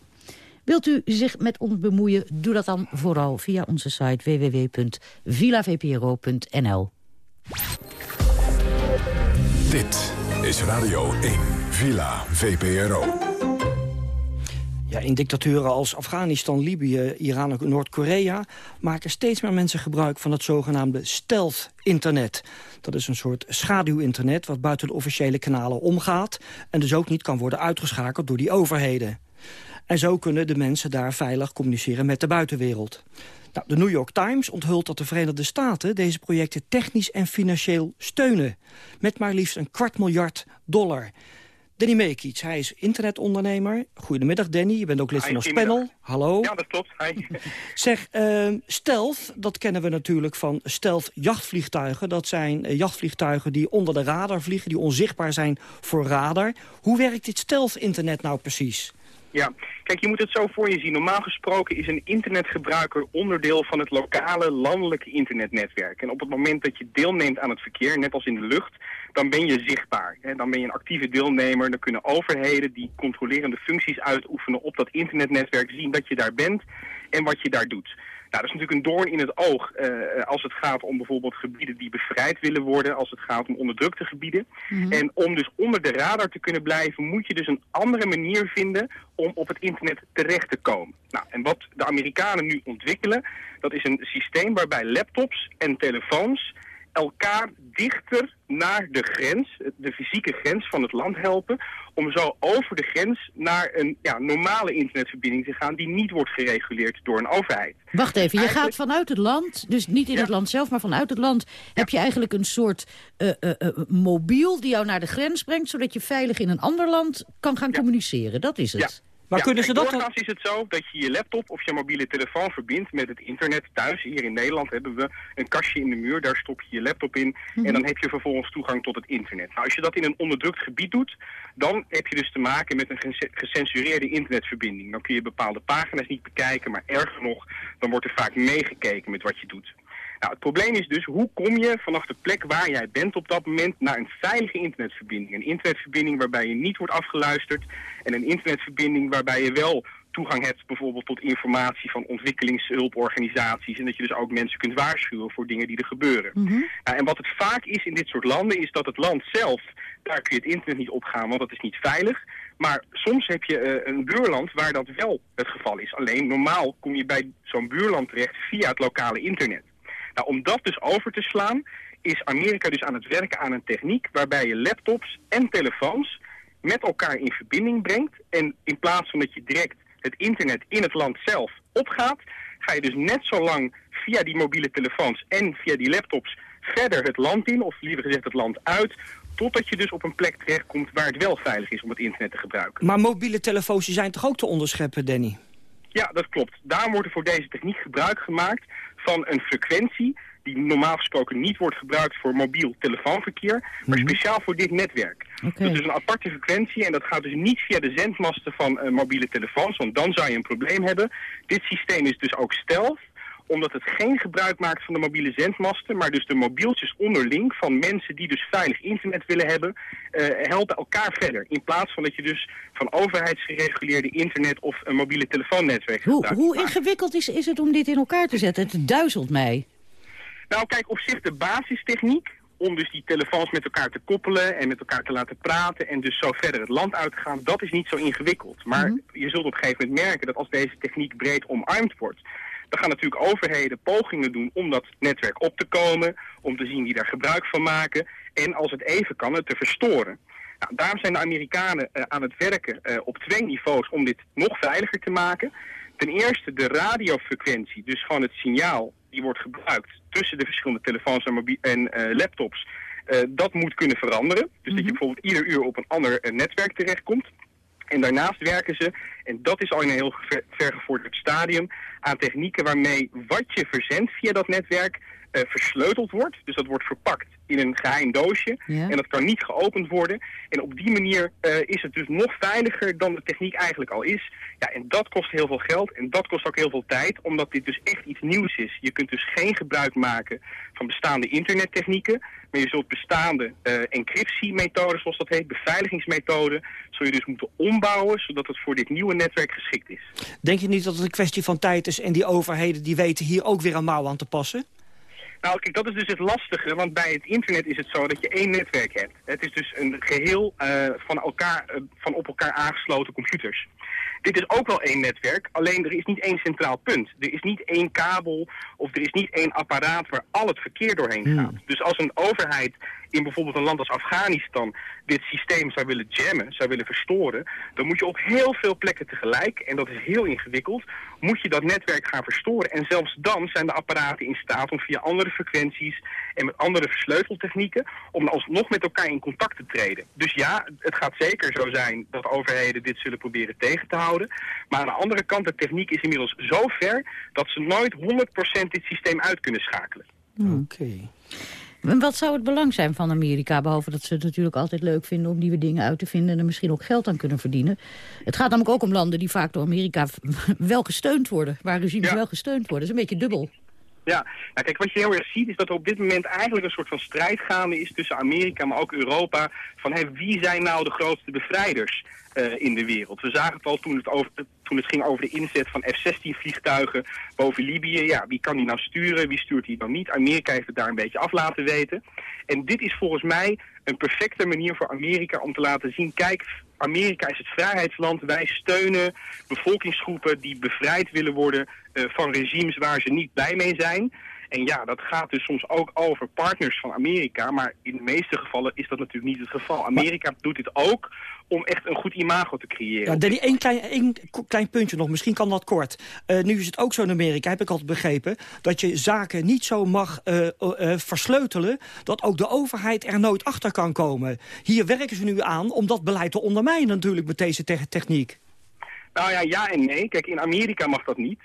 Wilt u zich met ons bemoeien? Doe dat dan vooral via onze site www.villavpro.nl. Dit is Radio 1, Villa VPRO. Ja, in dictaturen als Afghanistan, Libië, Iran en Noord-Korea... maken steeds meer mensen gebruik van het zogenaamde stealth-internet. Dat is een soort schaduw-internet wat buiten de officiële kanalen omgaat... en dus ook niet kan worden uitgeschakeld door die overheden. En zo kunnen de mensen daar veilig communiceren met de buitenwereld. Nou, de New York Times onthult dat de Verenigde Staten deze projecten technisch en financieel steunen. Met maar liefst een kwart miljard dollar. Danny Meekiets, hij is internetondernemer. Goedemiddag Danny, je bent ook lid van ons panel. Hallo. Ja, dat klopt. Hi. *laughs* Zeg, uh, stealth, dat kennen we natuurlijk van stealth jachtvliegtuigen. Dat zijn uh, jachtvliegtuigen die onder de radar vliegen, die onzichtbaar zijn voor radar. Hoe werkt dit stealth internet nou precies? Ja, kijk, je moet het zo voor je zien. Normaal gesproken is een internetgebruiker onderdeel van het lokale landelijke internetnetwerk. En op het moment dat je deelneemt aan het verkeer, net als in de lucht, dan ben je zichtbaar. Dan ben je een actieve deelnemer. Dan kunnen overheden die controlerende functies uitoefenen op dat internetnetwerk zien dat je daar bent en wat je daar doet. Nou, dat is natuurlijk een doorn in het oog uh, als het gaat om bijvoorbeeld gebieden die bevrijd willen worden, als het gaat om onderdrukte gebieden. Mm En om dus onder de radar te kunnen blijven, moet je dus een andere manier vinden om op het internet terecht te komen. Nou, en wat de Amerikanen nu ontwikkelen, dat is een systeem waarbij laptops en telefoons elkaar dichter naar de grens, de fysieke grens van het land helpen... om zo over de grens naar een ja, normale internetverbinding te gaan... die niet wordt gereguleerd door een overheid. Wacht even, je gaat vanuit het land, dus niet in het land zelf... maar vanuit het land heb je eigenlijk een soort uh, uh, uh, mobiel... die jou naar de grens brengt, zodat je veilig in een ander land kan gaan communiceren. Dat is het. Maar kunnen ze dat doorgaans is het zo dat je je laptop of je mobiele telefoon verbindt met het internet thuis. Hier in Nederland hebben we een kastje in de muur, daar stop je je laptop in en dan heb je vervolgens toegang tot het internet. Nou, als je dat in een onderdrukt gebied doet, dan heb je dus te maken met een gecensureerde internetverbinding. Dan kun je bepaalde pagina's niet bekijken, maar erger nog, dan wordt er vaak meegekeken met wat je doet. Nou, het probleem is dus, hoe kom je vanaf de plek waar jij bent op dat moment naar een veilige internetverbinding? Een internetverbinding waarbij je niet wordt afgeluisterd en een internetverbinding waarbij je wel toegang hebt bijvoorbeeld tot informatie van ontwikkelingshulporganisaties en dat je dus ook mensen kunt waarschuwen voor dingen die er gebeuren. Mhm. nou, en wat het vaak is in dit soort landen is dat het land zelf, daar kun je het internet niet opgaan, want dat is niet veilig. Maar soms heb je uh, een buurland waar dat wel het geval is. Alleen normaal kom je bij zo'n buurland terecht via het lokale internet. Nou, om dat dus over te slaan, is Amerika dus aan het werken aan een techniek waarbij je laptops en telefoons met elkaar in verbinding brengt. En in plaats van dat je direct het internet in het land zelf opgaat, ga je dus net zo lang via die mobiele telefoons en via die laptops verder het land in, of liever gezegd het land uit, totdat je dus op een plek terechtkomt waar het wel veilig is om het internet te gebruiken. Maar mobiele telefoons zijn toch ook te onderscheppen, Danny? Ja, dat klopt. Daarom wordt er voor deze techniek gebruik gemaakt van een frequentie die normaal gesproken niet wordt gebruikt voor mobiel telefoonverkeer, maar speciaal voor dit netwerk. Oké. Dat is een aparte frequentie en dat gaat dus niet via de zendmasten van eh, mobiele telefoons, want dan zou je een probleem hebben. Dit systeem is dus ook stealth, omdat het geen gebruik maakt van de mobiele zendmasten, maar dus de mobieltjes onderling van mensen die dus veilig internet willen hebben, eh, helpen elkaar verder. In plaats van dat je dus van overheidsgereguleerde internet of een mobiele telefoonnetwerk Hoe, gebruikt. hoe ingewikkeld is, is het om dit in elkaar te zetten? Het duizelt mij. Nou, kijk, op zich de basistechniek om dus die telefoons met elkaar te koppelen en met elkaar te laten praten en dus zo verder het land uit te gaan, dat is niet zo ingewikkeld. Maar je zult op een gegeven moment merken dat als deze techniek breed omarmd wordt, dan gaan natuurlijk overheden pogingen doen om dat netwerk op te komen, om te zien wie daar gebruik van maken en als het even kan het te verstoren. Nou, daarom zijn de Amerikanen eh, aan het werken eh, op twee niveaus om dit nog veiliger te maken. Ten eerste de radiofrequentie, dus gewoon het signaal die wordt gebruikt tussen de verschillende telefoons en, eh, laptops. dat moet kunnen veranderen. Dus dat je bijvoorbeeld ieder uur op een ander netwerk terechtkomt. En daarnaast werken ze, en dat is al in een heel ver- vergevorderd stadium, aan technieken waarmee wat je verzendt via dat netwerk eh, versleuteld wordt. Dus dat wordt verpakt in een geheim doosje. Ja. En dat kan niet geopend worden. En op die manier eh, is het dus nog veiliger dan de techniek eigenlijk al is. Ja, en dat kost heel veel geld en dat kost ook heel veel tijd, omdat dit dus echt iets nieuws is. Je kunt dus geen gebruik maken van bestaande internettechnieken, maar je zult bestaande eh, encryptiemethoden, zoals dat heet, beveiligingsmethoden, zul je dus moeten ombouwen, zodat het voor dit nieuwe netwerk geschikt is. Denk je niet dat het een kwestie van tijd is... en die overheden die weten hier ook weer een mouw aan te passen? Nou, kijk, dat is dus het lastige, want bij het internet is het zo dat je één netwerk hebt. Het is dus een geheel eh, van, elkaar, eh, van op elkaar aangesloten computers. Dit is ook wel één netwerk, alleen er is niet één centraal punt. Er is niet één kabel of er is niet één apparaat waar al het verkeer doorheen gaat. Dus als een overheid in bijvoorbeeld een land als Afghanistan dit systeem zou willen jammen, zou willen verstoren, dan moet je op heel veel plekken tegelijk, en dat is heel ingewikkeld, moet je dat netwerk gaan verstoren. En zelfs dan zijn de apparaten in staat om via andere frequenties en met andere versleuteltechnieken, om alsnog met elkaar in contact te treden. Dus ja, het gaat zeker zo zijn dat overheden dit zullen proberen tegen te houden. Maar aan de andere kant, de techniek is inmiddels zo ver dat ze nooit 100% dit systeem uit kunnen schakelen. Oké. En Wat zou het belang zijn van Amerika, behalve dat ze het natuurlijk altijd leuk vinden om nieuwe dingen uit te vinden en er misschien ook geld aan kunnen verdienen. Het gaat namelijk ook om landen die vaak door Amerika *laughs* wel gesteund worden, waar regimes wel gesteund worden. Dat is een beetje dubbel. Ja, nou kijk, wat je heel erg ziet is dat er op dit moment eigenlijk een soort van strijd gaande is tussen Amerika, maar ook Europa, van hé, wie zijn nou de grootste bevrijders eh, in de wereld? We zagen het al toen het, over, toen het ging over de inzet van F-16 vliegtuigen boven Libië. Ja, wie kan die nou sturen, wie stuurt die dan niet? Amerika heeft het daar een beetje af laten weten. En dit is volgens mij een perfecte manier voor Amerika om te laten zien, kijk, Amerika is het vrijheidsland. Wij steunen bevolkingsgroepen die bevrijd willen worden eh, van regimes waar ze niet blij mee zijn. En ja, dat gaat dus soms ook over partners van Amerika. Maar in de meeste gevallen is dat natuurlijk niet het geval. Amerika doet dit ook om echt een goed imago te creëren. Ja, Danny, één klein, één klein puntje nog, misschien kan dat kort. Eh, nu is het ook zo in Amerika, heb ik altijd begrepen... dat je zaken niet zo mag eh, eh, versleutelen... dat ook de overheid er nooit achter kan komen. Hier werken ze nu aan om dat beleid te ondermijnen natuurlijk met deze te- techniek. Nou ja, ja en nee. Kijk, in Amerika mag dat niet.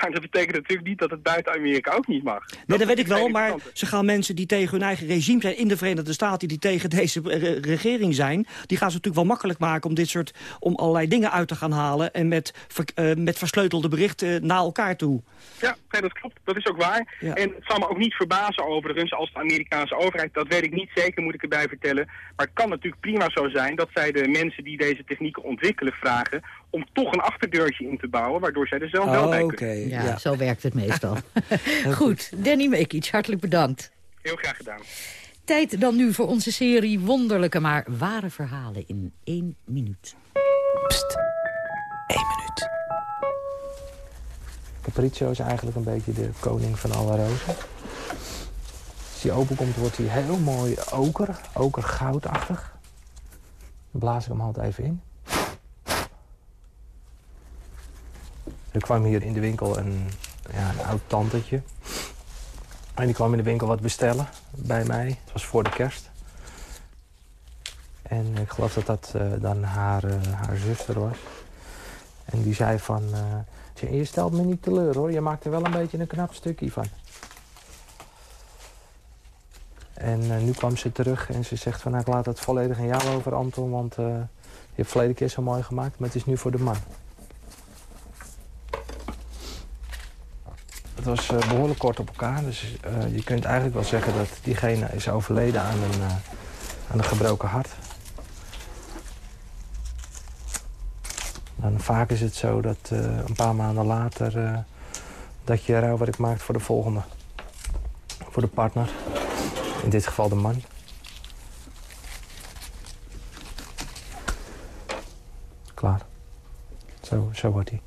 Maar dat betekent natuurlijk niet dat het buiten Amerika ook niet mag. Nee, dat weet ik wel, maar ze gaan mensen die tegen hun eigen regime zijn... in de Verenigde Staten, die tegen deze eh, regering zijn... die gaan ze natuurlijk wel makkelijk maken om dit soort... om allerlei dingen uit te gaan halen... en met, ver- eh, met versleutelde berichten naar elkaar toe. Ja, nee, dat klopt. Dat is ook waar. Ja. En het zal me ook niet verbazen overigens als de Amerikaanse overheid, dat weet ik niet zeker, moet ik erbij vertellen. Maar het kan natuurlijk prima zo zijn dat zij de mensen die deze technieken ontwikkelen vragen om toch een achterdeurtje in te bouwen, waardoor zij er zelf wel bij kunnen. Ja, zo werkt het meestal. *laughs* *laughs* goed, Danny Mekic, hartelijk bedankt. Heel graag gedaan. Tijd dan nu voor onze serie Wonderlijke maar ware verhalen in één minuut. Pst, één minuut. Capriccio is eigenlijk een beetje de koning van alle rozen. Als die openkomt wordt hij heel mooi oker, okergoudachtig. Dan blaas ik hem altijd even in. Er kwam hier in de winkel een, ja, een oud tantetje. En die kwam in de winkel wat bestellen bij mij. Het was voor de kerst. En ik geloof dat dat eh, dan haar, eh, haar zuster was. En die zei van... eh, "Tja, je stelt me niet teleur hoor, je maakt er wel een beetje een knap stukje van. En nu kwam ze terug en ze zegt van... Nou, ik laat het volledig aan jou over, Anton, want je hebt verleden keer zo mooi gemaakt... maar het is nu voor de man. Was uh, behoorlijk kort op elkaar, dus je kunt eigenlijk wel zeggen... dat diegene is overleden aan een, aan een gebroken hart. En vaak is het zo dat een paar maanden later... dat je rouwwerk maakt voor de volgende. Voor de partner. In dit geval de man. Klaar. Zo, zo wordt hij.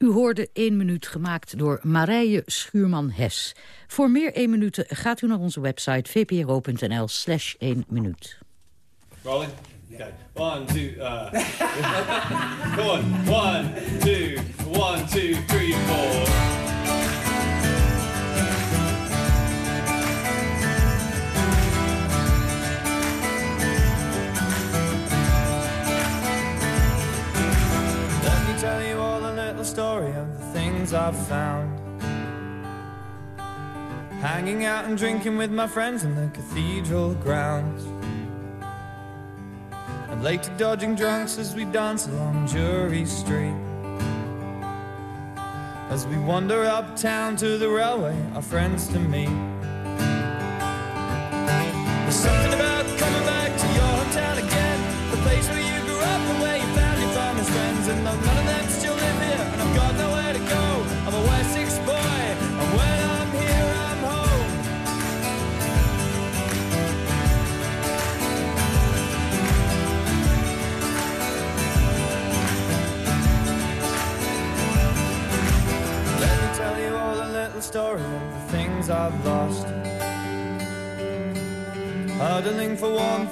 U hoorde 1 minuut gemaakt door Marije Schuurman-Hes. Voor meer 1 minuut gaat u naar onze website vpro.nl slash 1 minuut. Rolling. Okay. One, two, uh. *laughs* Come on. One, two, one, two, three, four. Story of the things I've found. Hanging out and drinking with my friends in the cathedral grounds. And late to dodging drunks as we dance along Jury Street. As we wander uptown to the railway, our friends to meet. There's something about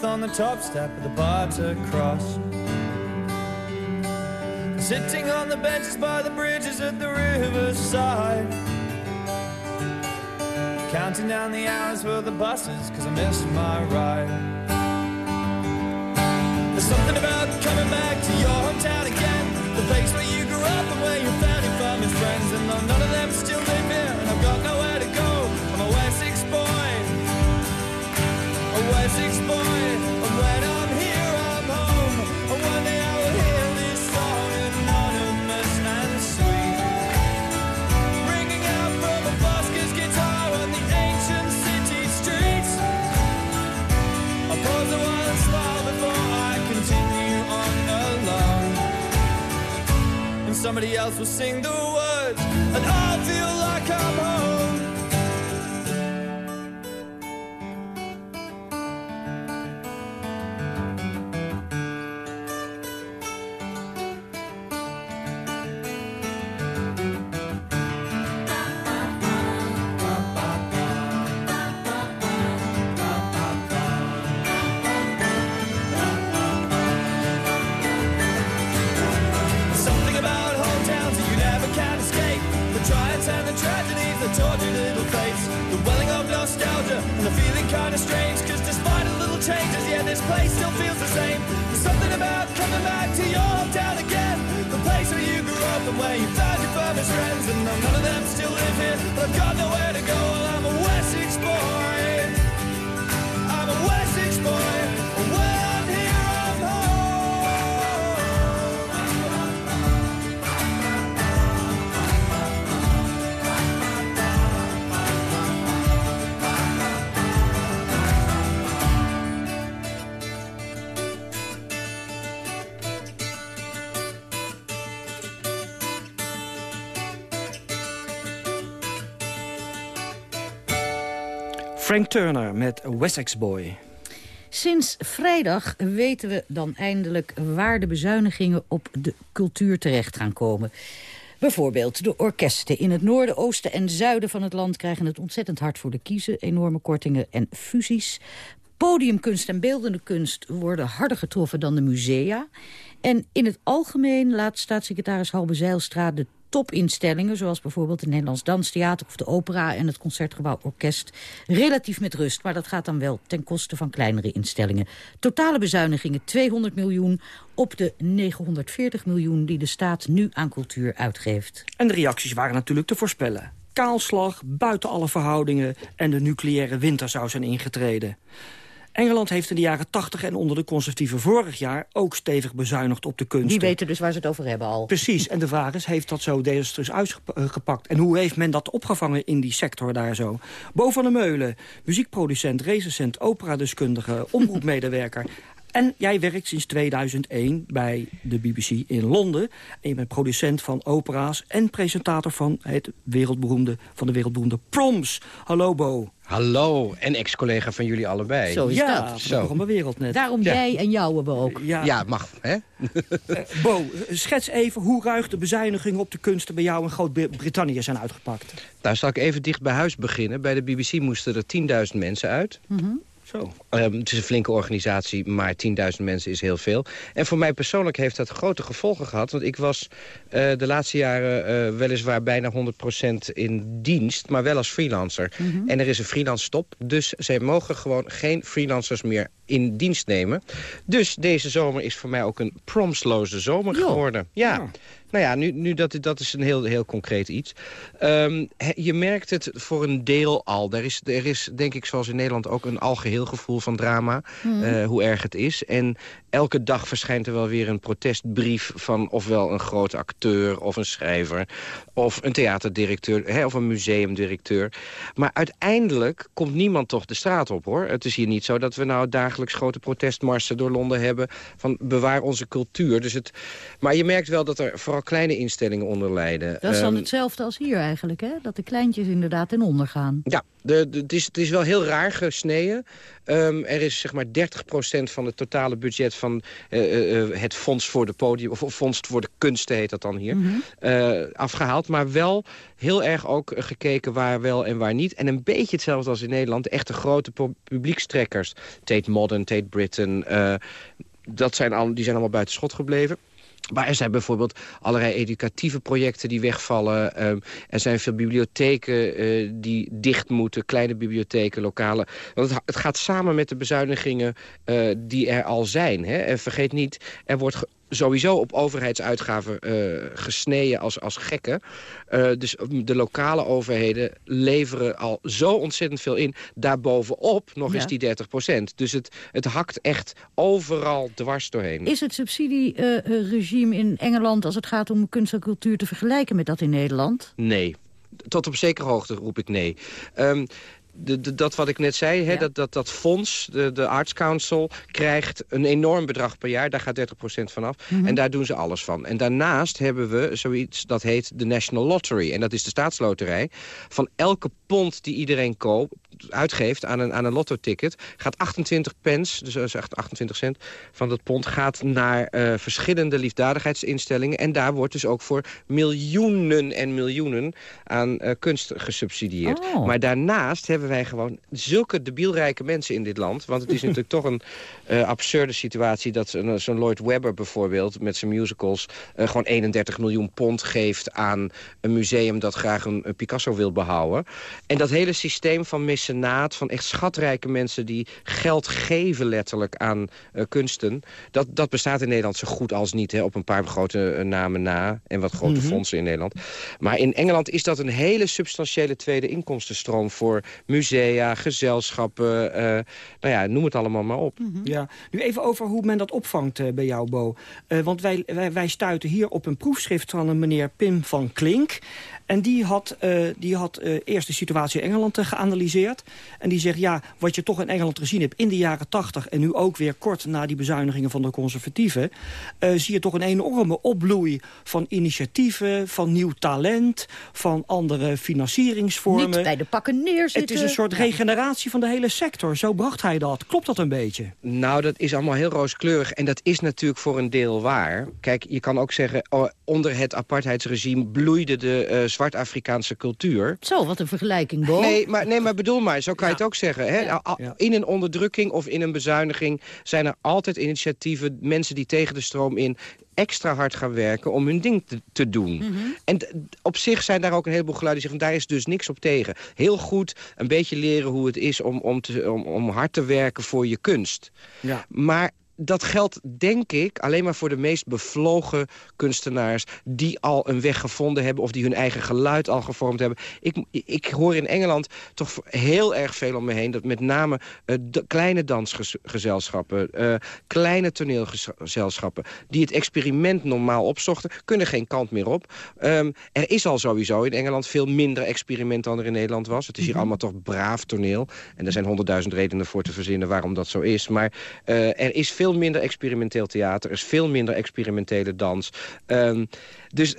on the top step of the bar to cross. Sitting on the benches by the bridges at the riverside. Counting down the hours for the buses, cause I missed my ride. There's something about coming back to your hometown somebody else will sing this place still feels the same. There's something about coming back to your hometown again. The place where you grew up and where you found your firmest friends. And though none of them still live here, but I've got nowhere to go. Well, I'm a Wessex boy. I'm a Wessex boy. Frank Turner met Wessex Boy. Sinds vrijdag weten we dan eindelijk waar de bezuinigingen op de cultuur terecht gaan komen. Bijvoorbeeld de orkesten in het noorden, oosten en zuiden van het land... krijgen het ontzettend hard voor de kiezen. Enorme kortingen en fusies. Podiumkunst en beeldende kunst worden harder getroffen dan de musea. En in het algemeen laat staatssecretaris Halbe Zijlstra de topinstellingen... zoals bijvoorbeeld het Nederlands Danstheater of de Opera... en het Concertgebouw Orkest, relatief met rust. Maar dat gaat dan wel ten koste van kleinere instellingen. Totale bezuinigingen 200 miljoen op de 940 miljoen... die de staat nu aan cultuur uitgeeft. En de reacties waren natuurlijk te voorspellen. kaalslag, buiten alle verhoudingen... en de nucleaire winter zou zijn ingetreden. Engeland heeft in de jaren 80 en onder de conservatieven vorig jaar... ook stevig bezuinigd op de kunsten. Die weten dus waar ze het over hebben al. Precies, en de vraag is, heeft dat zo desastreus uitgepakt? En hoe heeft men dat opgevangen in die sector daar zo? Bo van der Meulen, muziekproducent, recensent, operadeskundige, *laughs* omroepmedewerker... En jij werkt sinds 2001 bij de BBC in Londen. En je bent producent van opera's en presentator van, het wereldberoemde, van de wereldberoemde Proms. Hallo Bo. Hallo, en ex-collega van jullie allebei. Zo is ja, dat. Zo. programma Wereldnet. Daarom Ja. jij en jou hebben ook. Ja, Ja, mag, hè? Eh, Bo, schets even hoe ruig de bezuinigingen op de kunsten... bij jou in Groot-Brittannië zijn uitgepakt. Nou, zal ik even dicht bij huis beginnen. Bij de BBC moesten er 10.000 mensen uit. Zo. Ehm, het is een flinke organisatie, maar 10.000 mensen is heel veel. En voor mij persoonlijk heeft dat grote gevolgen gehad. Want ik was eh, de laatste jaren eh, weliswaar bijna 100% in dienst... maar wel als freelancer. En er is een freelance stop. Dus zij mogen gewoon geen freelancers meer in dienst nemen. Dus deze zomer is voor mij ook een promsloze zomer geworden. Ja. Nou ja, nu, nu dat, dat is een heel, heel concreet iets. Ehm, he- je merkt het voor een deel al. Er is, er is, denk ik, zoals in Nederland ook een algeheel gevoel van drama. Mhm. eh, hoe erg het is. En elke dag verschijnt er wel weer een protestbrief van ofwel een grote acteur of een schrijver... of een theaterdirecteur hè, of een museumdirecteur. Maar uiteindelijk komt niemand toch de straat op, hoor. Het is hier niet zo dat we nou dagelijks grote protestmarsen door Londen hebben... van bewaar onze cultuur. Dus het, maar je merkt wel dat er vooral kleine instellingen onder lijden. Dat is dan Ehm, hetzelfde als hier eigenlijk, hè? Dat de kleintjes inderdaad in onder gaan. ja, de, de- het, is, het is wel heel raar gesneden. Ehm, er is zeg maar 30% van het totale budget van eh, eh, eh, het Fonds voor de Podium... of Fonds voor de Kunsten heet dat dan hier, eh, afgehaald. Maar wel heel erg ook gekeken waar wel en waar niet. En een beetje hetzelfde als in Nederland. De echte grote pu- publiekstrekkers. Tate Modern, Tate Britain. dat zijn al, die zijn allemaal buiten schot gebleven. Maar er zijn bijvoorbeeld allerlei educatieve projecten die wegvallen. Ehm, er zijn veel bibliotheken eh, die dicht moeten. Kleine bibliotheken, lokale. Want het, het gaat samen met de bezuinigingen eh, die er al zijn. Hè. En vergeet niet, er wordt sowieso op overheidsuitgaven eh, gesneden als, als gekken. Eh, dus de lokale overheden leveren al zo ontzettend veel in. Daarbovenop nog Ja. eens die 30 procent. Dus het, het hakt echt overal dwars doorheen. Is het subsidieregime in Engeland als het gaat om kunst en cultuur te vergelijken met dat in Nederland? Nee. Tot op zekere hoogte roep ik nee. Ehm, de, de- dat wat ik net zei, hè, dat, dat, dat fonds, de, de Arts Council... krijgt een enorm bedrag per jaar, daar gaat 30% van af. En daar doen ze alles van. En daarnaast hebben we zoiets dat heet de National Lottery. En dat is de staatsloterij. Van elke pond die iedereen koopt, uitgeeft aan een, aan een lotto-ticket... gaat 28 pence, dus dat is echt 28 cent van dat pond... gaat naar eh, verschillende liefdadigheidsinstellingen. En daar wordt dus ook voor miljoenen en miljoenen aan eh, kunst gesubsidieerd. Oh. Maar daarnaast hebben wij gewoon zulke debielrijke mensen in dit land. Want het is *laughs* natuurlijk toch een eh, absurde situatie... dat zo'n zo'n Lloyd Webber bijvoorbeeld met zijn musicals... eh, gewoon 31 miljoen pond geeft aan een museum... dat graag een, een Picasso wil behouden. En dat hele systeem van mecenaat, van echt schatrijke mensen... die geld geven letterlijk aan eh, kunsten... Dat, dat bestaat in Nederland zo goed als niet, hè, op een paar grote eh, namen na... en wat grote Mhm. fondsen in Nederland. Maar in Engeland is dat een hele substantiële tweede inkomstenstroom... voor musea, gezelschappen, eh, nou ja, noem het allemaal maar op. Ja, nu even over hoe men dat opvangt eh, bij jou, Bo. Eh, want wij, wij, wij stuiten hier op een proefschrift van een meneer Pim van Klink. En die had, eh, die had eh, eerst de situatie in Engeland eh, geanalyseerd. En die zegt, ja, wat je toch in Engeland gezien hebt in de jaren tachtig... en nu ook weer kort na die bezuinigingen van de conservatieven... eh, zie je toch een enorme opbloei van initiatieven, van nieuw talent... van andere financieringsvormen. Niet bij de pakken neerzitten. Het is een soort regeneratie van de hele sector. Zo bracht hij dat. Klopt dat een beetje? Nou, dat is allemaal heel rooskleurig. En dat is natuurlijk voor een deel waar. Kijk, je kan ook zeggen... oh, onder het apartheidsregime bloeide de eh, Zwart-Afrikaanse cultuur. Zo, wat een vergelijking, Bo. Nee, maar, nee, maar bedoel maar, zo kan je het ook zeggen. Hè? In een onderdrukking of in een bezuiniging... zijn er altijd initiatieven, mensen die tegen de stroom in extra hard gaan werken om hun ding te, te doen. Mhm. En op zich zijn daar ook een heleboel geluiden die zeggen... daar is dus niks op tegen. Heel goed een beetje leren hoe het is om, om, te, om, om hard te werken voor je kunst. Ja. Maar dat geldt, denk ik, alleen maar voor de meest bevlogen kunstenaars... die al een weg gevonden hebben of die hun eigen geluid al gevormd hebben. Ik, ik hoor in Engeland toch heel erg veel om me heen... dat met name uh, de kleine dansgezelschappen, uh, kleine toneelgezelschappen... die het experiment normaal opzochten, kunnen geen kant meer op. Um, er is al sowieso in Engeland veel minder experiment dan er in Nederland was. Het is hier mm -hmm. allemaal toch braaf toneel. En er zijn honderdduizend redenen voor te verzinnen waarom dat zo is. Maar uh, er is veel minder experimenteel theater. Er is veel minder experimentele dans. Um, dus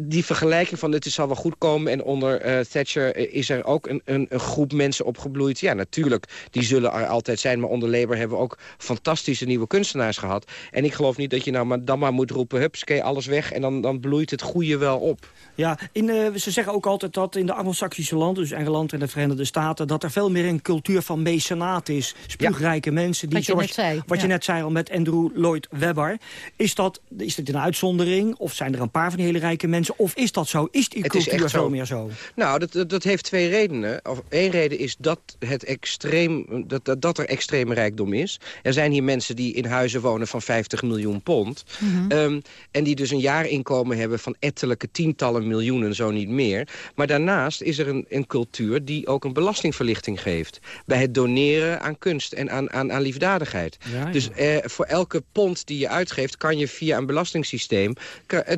die vergelijking van het zal wel goed komen... en onder uh, Thatcher is er ook een, een, een, groep mensen opgebloeid. Ja, natuurlijk, die zullen er altijd zijn. Maar onder Labour hebben we ook fantastische nieuwe kunstenaars gehad. En ik geloof niet dat je nou maar, dan maar moet roepen... hupske, alles weg en dan, dan bloeit het goede wel op. Ja, in, uh, ze zeggen ook altijd dat in de Anglo-Saxische landen... dus Engeland en de Verenigde Staten... dat er veel meer een cultuur van mecenaat is. Spuugrijke ja. mensen. Die, wat je zoals, net zei. Wat ja. je net zei al met Andrew Lloyd Webber. Is dat, is dat een uitzondering? Of zijn er een paar van die hele rijke mensen? Of is dat zo? Is die het cultuur is veel meer zo? Nou, dat, dat, dat, heeft twee redenen. Of één reden is dat, het extreem, dat, dat, dat er extreme rijkdom is. Er zijn hier mensen die in huizen wonen van 50 miljoen pond. Mm -hmm. um, en die dus een jaarinkomen hebben van ettelijke tientallen miljoenen, zo niet meer. Maar daarnaast is er een, een cultuur die ook een belastingverlichting geeft. Bij het doneren aan kunst en aan, aan, aan liefdadigheid. Ja, ja. Dus eh, voor elke pond die je uitgeeft... kan je via een belastingssysteem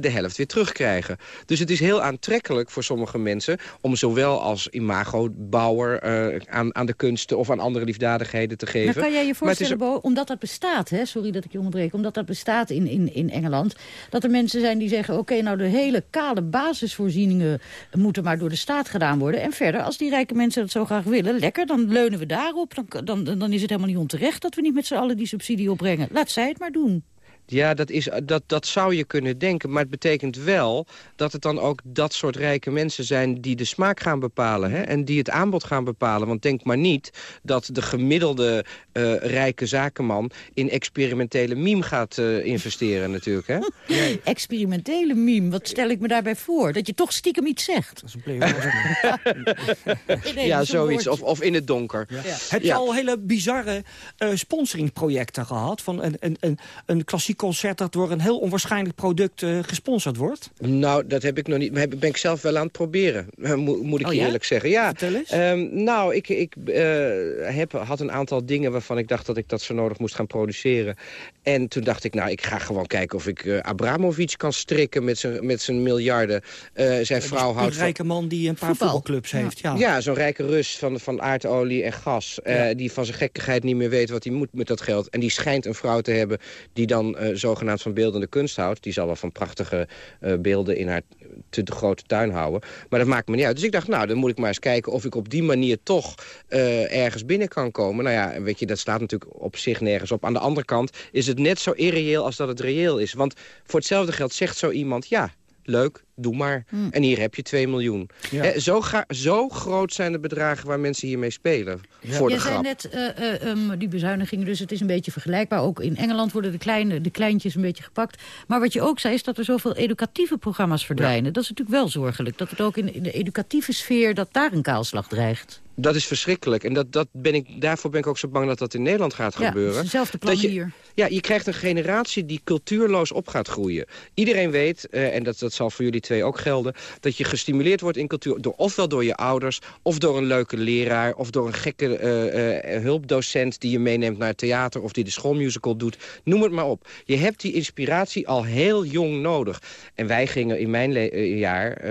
de helft weer terugkrijgen. Dus het is heel aantrekkelijk voor sommige mensen... om zowel als imago-bouwer uh, aan, aan de kunsten... of aan andere liefdadigheden te geven. Maar kan jij je voorstellen. Bo, omdat dat bestaat... Hè? sorry dat ik je onderbreek, omdat dat bestaat in, in, in Engeland... dat er mensen zijn die zeggen... oké, okay, nou de hele kale basisvoorzieningen... moeten maar door de staat gedaan worden. En verder, als die rijke mensen dat zo graag willen... lekker, dan leunen we daarop. Dan, dan, dan is het helemaal niet onterecht dat we niet met z'n allen die subsidie opbrengen. Laat zij het maar doen. Ja, dat, is, dat, dat zou je kunnen denken. Maar het betekent wel dat het dan ook dat soort rijke mensen zijn... die de smaak gaan bepalen hè? en die het aanbod gaan bepalen. Want denk maar niet dat de gemiddelde uh, rijke zakenman... in experimentele meme gaat uh, investeren natuurlijk. Hè? Nee. *laughs* Experimentele meme, wat stel ik me daarbij voor? Dat je toch stiekem iets zegt. Dat is een *laughs* nee, ja, zoiets. Of, of in het donker. Ja. Ja. Heb je ja. al hele bizarre uh, sponsoringprojecten gehad? Van een, een, een, een klassiek concert dat door een heel onwaarschijnlijk product uh, gesponsord wordt? Nou, dat heb ik nog niet. Maar ben ik zelf wel aan het proberen, Mo moet ik oh, je ja? eerlijk zeggen. Ja. Vertel eens. Um, nou, ik, ik uh, heb, had een aantal dingen waarvan ik dacht dat ik dat zo nodig moest gaan produceren. En toen dacht ik, nou, ik ga gewoon kijken of ik uh, Abramovic kan strikken met zijn, met zijn miljarden. zijn vrouw houdt Een rijke man die een paar Voetbal. voetbalclubs Ja. heeft. Ja, ja zo'n rijke Rus van, van aardolie en gas. Ja. die van zijn gekkigheid niet meer weet wat hij moet met dat geld. En die schijnt een vrouw te hebben die dan zogenaamd van beeldende kunst houdt. Die zal wel van prachtige uh, beelden in haar te grote tuin houden. Maar dat maakt me niet uit. Dus ik dacht, nou, dan moet ik maar eens kijken of ik op die manier toch uh, ergens binnen kan komen. Nou ja, weet je, dat staat natuurlijk op zich nergens op. Aan de andere kant is het net zo irreëel als dat het reëel is. Want voor hetzelfde geld zegt zo iemand, ja, leuk, doe maar. Hmm. En hier heb je 2 miljoen. Ja. He, zo, zo, groot zijn de bedragen waar mensen hiermee spelen. Ja. Voor de Je grap. net, uh, uh, um, die bezuinigingen, dus het is een beetje vergelijkbaar. Ook in Engeland worden de, kleine, de kleintjes een beetje gepakt. Maar wat je ook zei, is dat er zoveel educatieve programma's verdwijnen. Ja. Dat is natuurlijk wel zorgelijk. Dat het ook in, in de educatieve sfeer, dat daar een kaalslag dreigt. Dat is verschrikkelijk. En dat, dat ben ik, daarvoor ben ik ook zo bang dat dat in Nederland gaat ja, gebeuren. Dezelfde plan dat je, hier. Ja, je krijgt een generatie die cultuurloos op gaat groeien. Iedereen weet, uh, en dat, dat zal voor jullie twee ook gelden... dat je gestimuleerd wordt in cultuur, door, ofwel door je ouders... of door een leuke leraar, of door een gekke uh, uh, hulpdocent... die je meeneemt naar het theater of die de schoolmusical doet. Noem het maar op. Je hebt die inspiratie al heel jong nodig. En wij gingen in mijn jaar,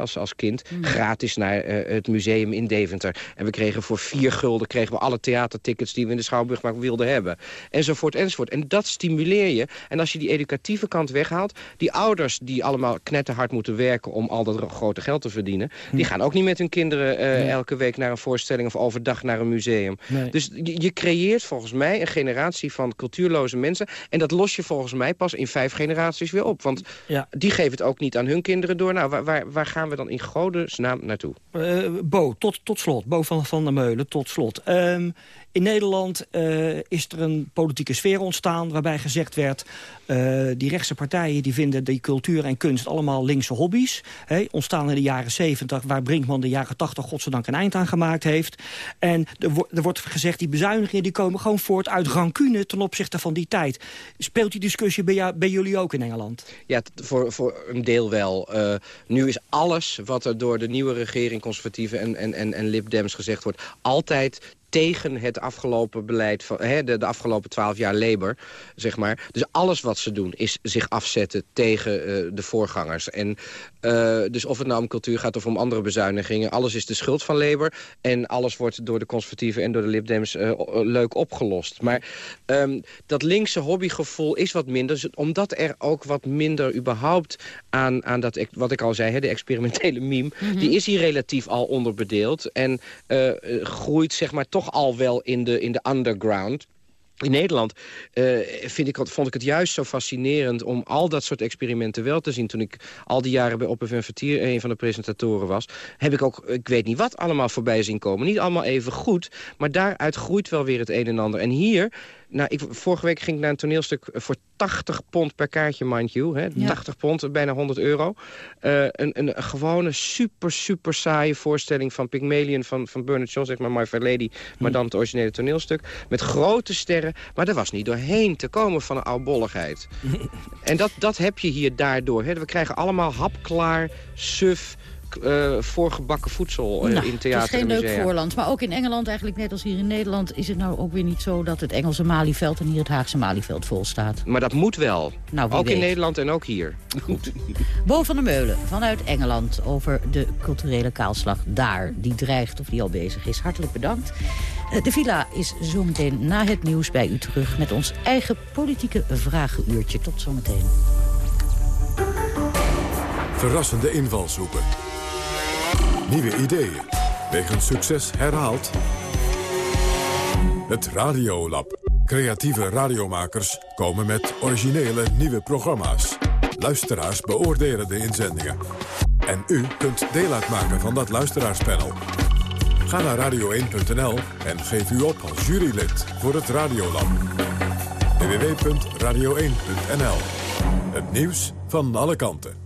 als, als kind, mm. gratis naar het museum in Deventer... En we kregen voor vier gulden kregen we alle theatertickets die we in de Schouwburg maar wilden hebben. Enzovoort, enzovoort. En dat stimuleer je. En als je die educatieve kant weghaalt... die ouders die allemaal knetterhard moeten werken om al dat grote geld te verdienen... Hm. die gaan ook niet met hun kinderen uh, nee. elke week naar een voorstelling... of overdag naar een museum. Nee. Dus je, je, creëert volgens mij een generatie van cultuurloze mensen... en dat los je volgens mij pas in vijf generaties weer op. Want ja. die geven het ook niet aan hun kinderen door. Nou, waar, waar, waar gaan we dan in godesnaam naartoe? Uh, Bo, tot, tot slot. Bo, Van, van der Meulen, tot slot. Ehm, in Nederland uh, is er een politieke sfeer ontstaan... waarbij gezegd werd, uh, die rechtse partijen die vinden die cultuur en kunst allemaal linkse hobby's. He, ontstaan in de jaren 70, waar Brinkman de jaren 80 godzijdank een eind aan gemaakt heeft. En er, wo er wordt gezegd, die bezuinigingen die komen gewoon voort uit rancune ten opzichte van die tijd. Speelt die discussie bij, bij jullie ook in Engeland? Ja, voor, voor een deel wel. Uh, nu is alles wat er door de nieuwe regering, conservatieven en, en, en, en Lib Dems gezegd wordt... altijd tegen het afgelopen beleid van hè, de, de afgelopen twaalf jaar Labour, zeg maar. Dus alles wat ze doen is zich afzetten tegen uh, de voorgangers. En uh, dus of het nou om cultuur gaat of om andere bezuinigingen, alles is de schuld van Labour. En alles wordt door de conservatieven en door de Lib Dems uh, leuk opgelost. Maar um, dat linkse hobbygevoel is wat minder, omdat er ook wat minder überhaupt aan, aan dat, wat ik al zei, hè, de experimentele meme, mm -hmm. die is hier relatief al onderbedeeld. En groeit zeg maar toch al wel in de, in de underground. In Nederland uh, vind ik, vond ik het juist zo fascinerend om al dat soort experimenten wel te zien. Toen ik al die jaren bij Op en Vertier een van de presentatoren was... heb ik ook, ik weet niet wat, allemaal voorbij zien komen. Niet allemaal even goed, maar daaruit groeit wel weer het een en ander. En hier, nou, ik, vorige week ging ik naar een toneelstuk voor 80 pond per kaartje, mind you. Hè? Ja. 80 pond, bijna 100 euro. Uh, een, een, gewone super, super saaie voorstelling van Pygmalion van, van Bernard Shaw, zeg maar My Fair Lady, maar dan het originele toneelstuk. Met grote sterren, maar er was niet doorheen te komen van een oudbolligheid. *laughs* en dat, dat heb je hier daardoor. Hè? We krijgen allemaal hapklaar, suf, uh, voorgebakken voedsel uh, nou, in theater Het is geen leuk voorland. Maar ook in Engeland, eigenlijk net als hier in Nederland... is het nou ook weer niet zo dat het Engelse Malieveld... en hier het Haagse Malieveld vol staat. Maar dat moet wel. Nou, ook weet. in Nederland en ook hier. Goed. Bo van der Meulen vanuit Engeland over de culturele kaalslag daar. Die dreigt of die al bezig is. Hartelijk bedankt. De villa is zometeen na het nieuws bij u terug... met ons eigen politieke vragenuurtje. Tot zometeen. Verrassende invalshoeken. Nieuwe ideeën. Wegens succes herhaald. Het Radiolab. Creatieve radiomakers komen met originele nieuwe programma's. Luisteraars beoordelen de inzendingen. En u kunt deel uitmaken van dat luisteraarspanel. Ga naar radio1.nl en geef u op als jurylid voor het Radiolab. www.radio1.nl Het nieuws van alle kanten.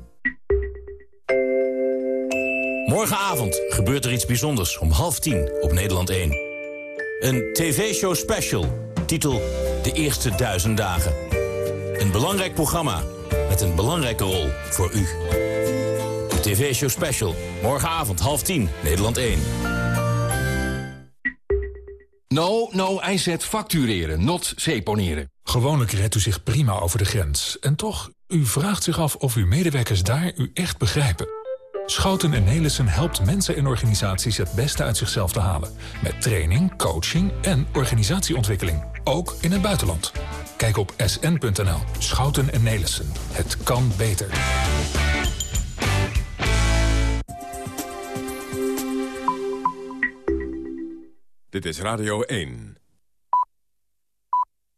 Morgenavond gebeurt er iets bijzonders om half tien op Nederland 1. Een tv-show special, titel De Eerste Duizend Dagen. Een belangrijk programma met een belangrijke rol voor u. De tv-show special, morgenavond half tien, Nederland 1. No, no, hij zet factureren, not seponeren. Gewoonlijk redt u zich prima over de grens. En toch, u vraagt zich af of uw medewerkers daar u echt begrijpen. Schouten en Nelissen helpt mensen en organisaties het beste uit zichzelf te halen. Met training, coaching en organisatieontwikkeling. Ook in het buitenland. Kijk op sn.nl. Schouten en Nelissen. Het kan beter. Dit is Radio 1.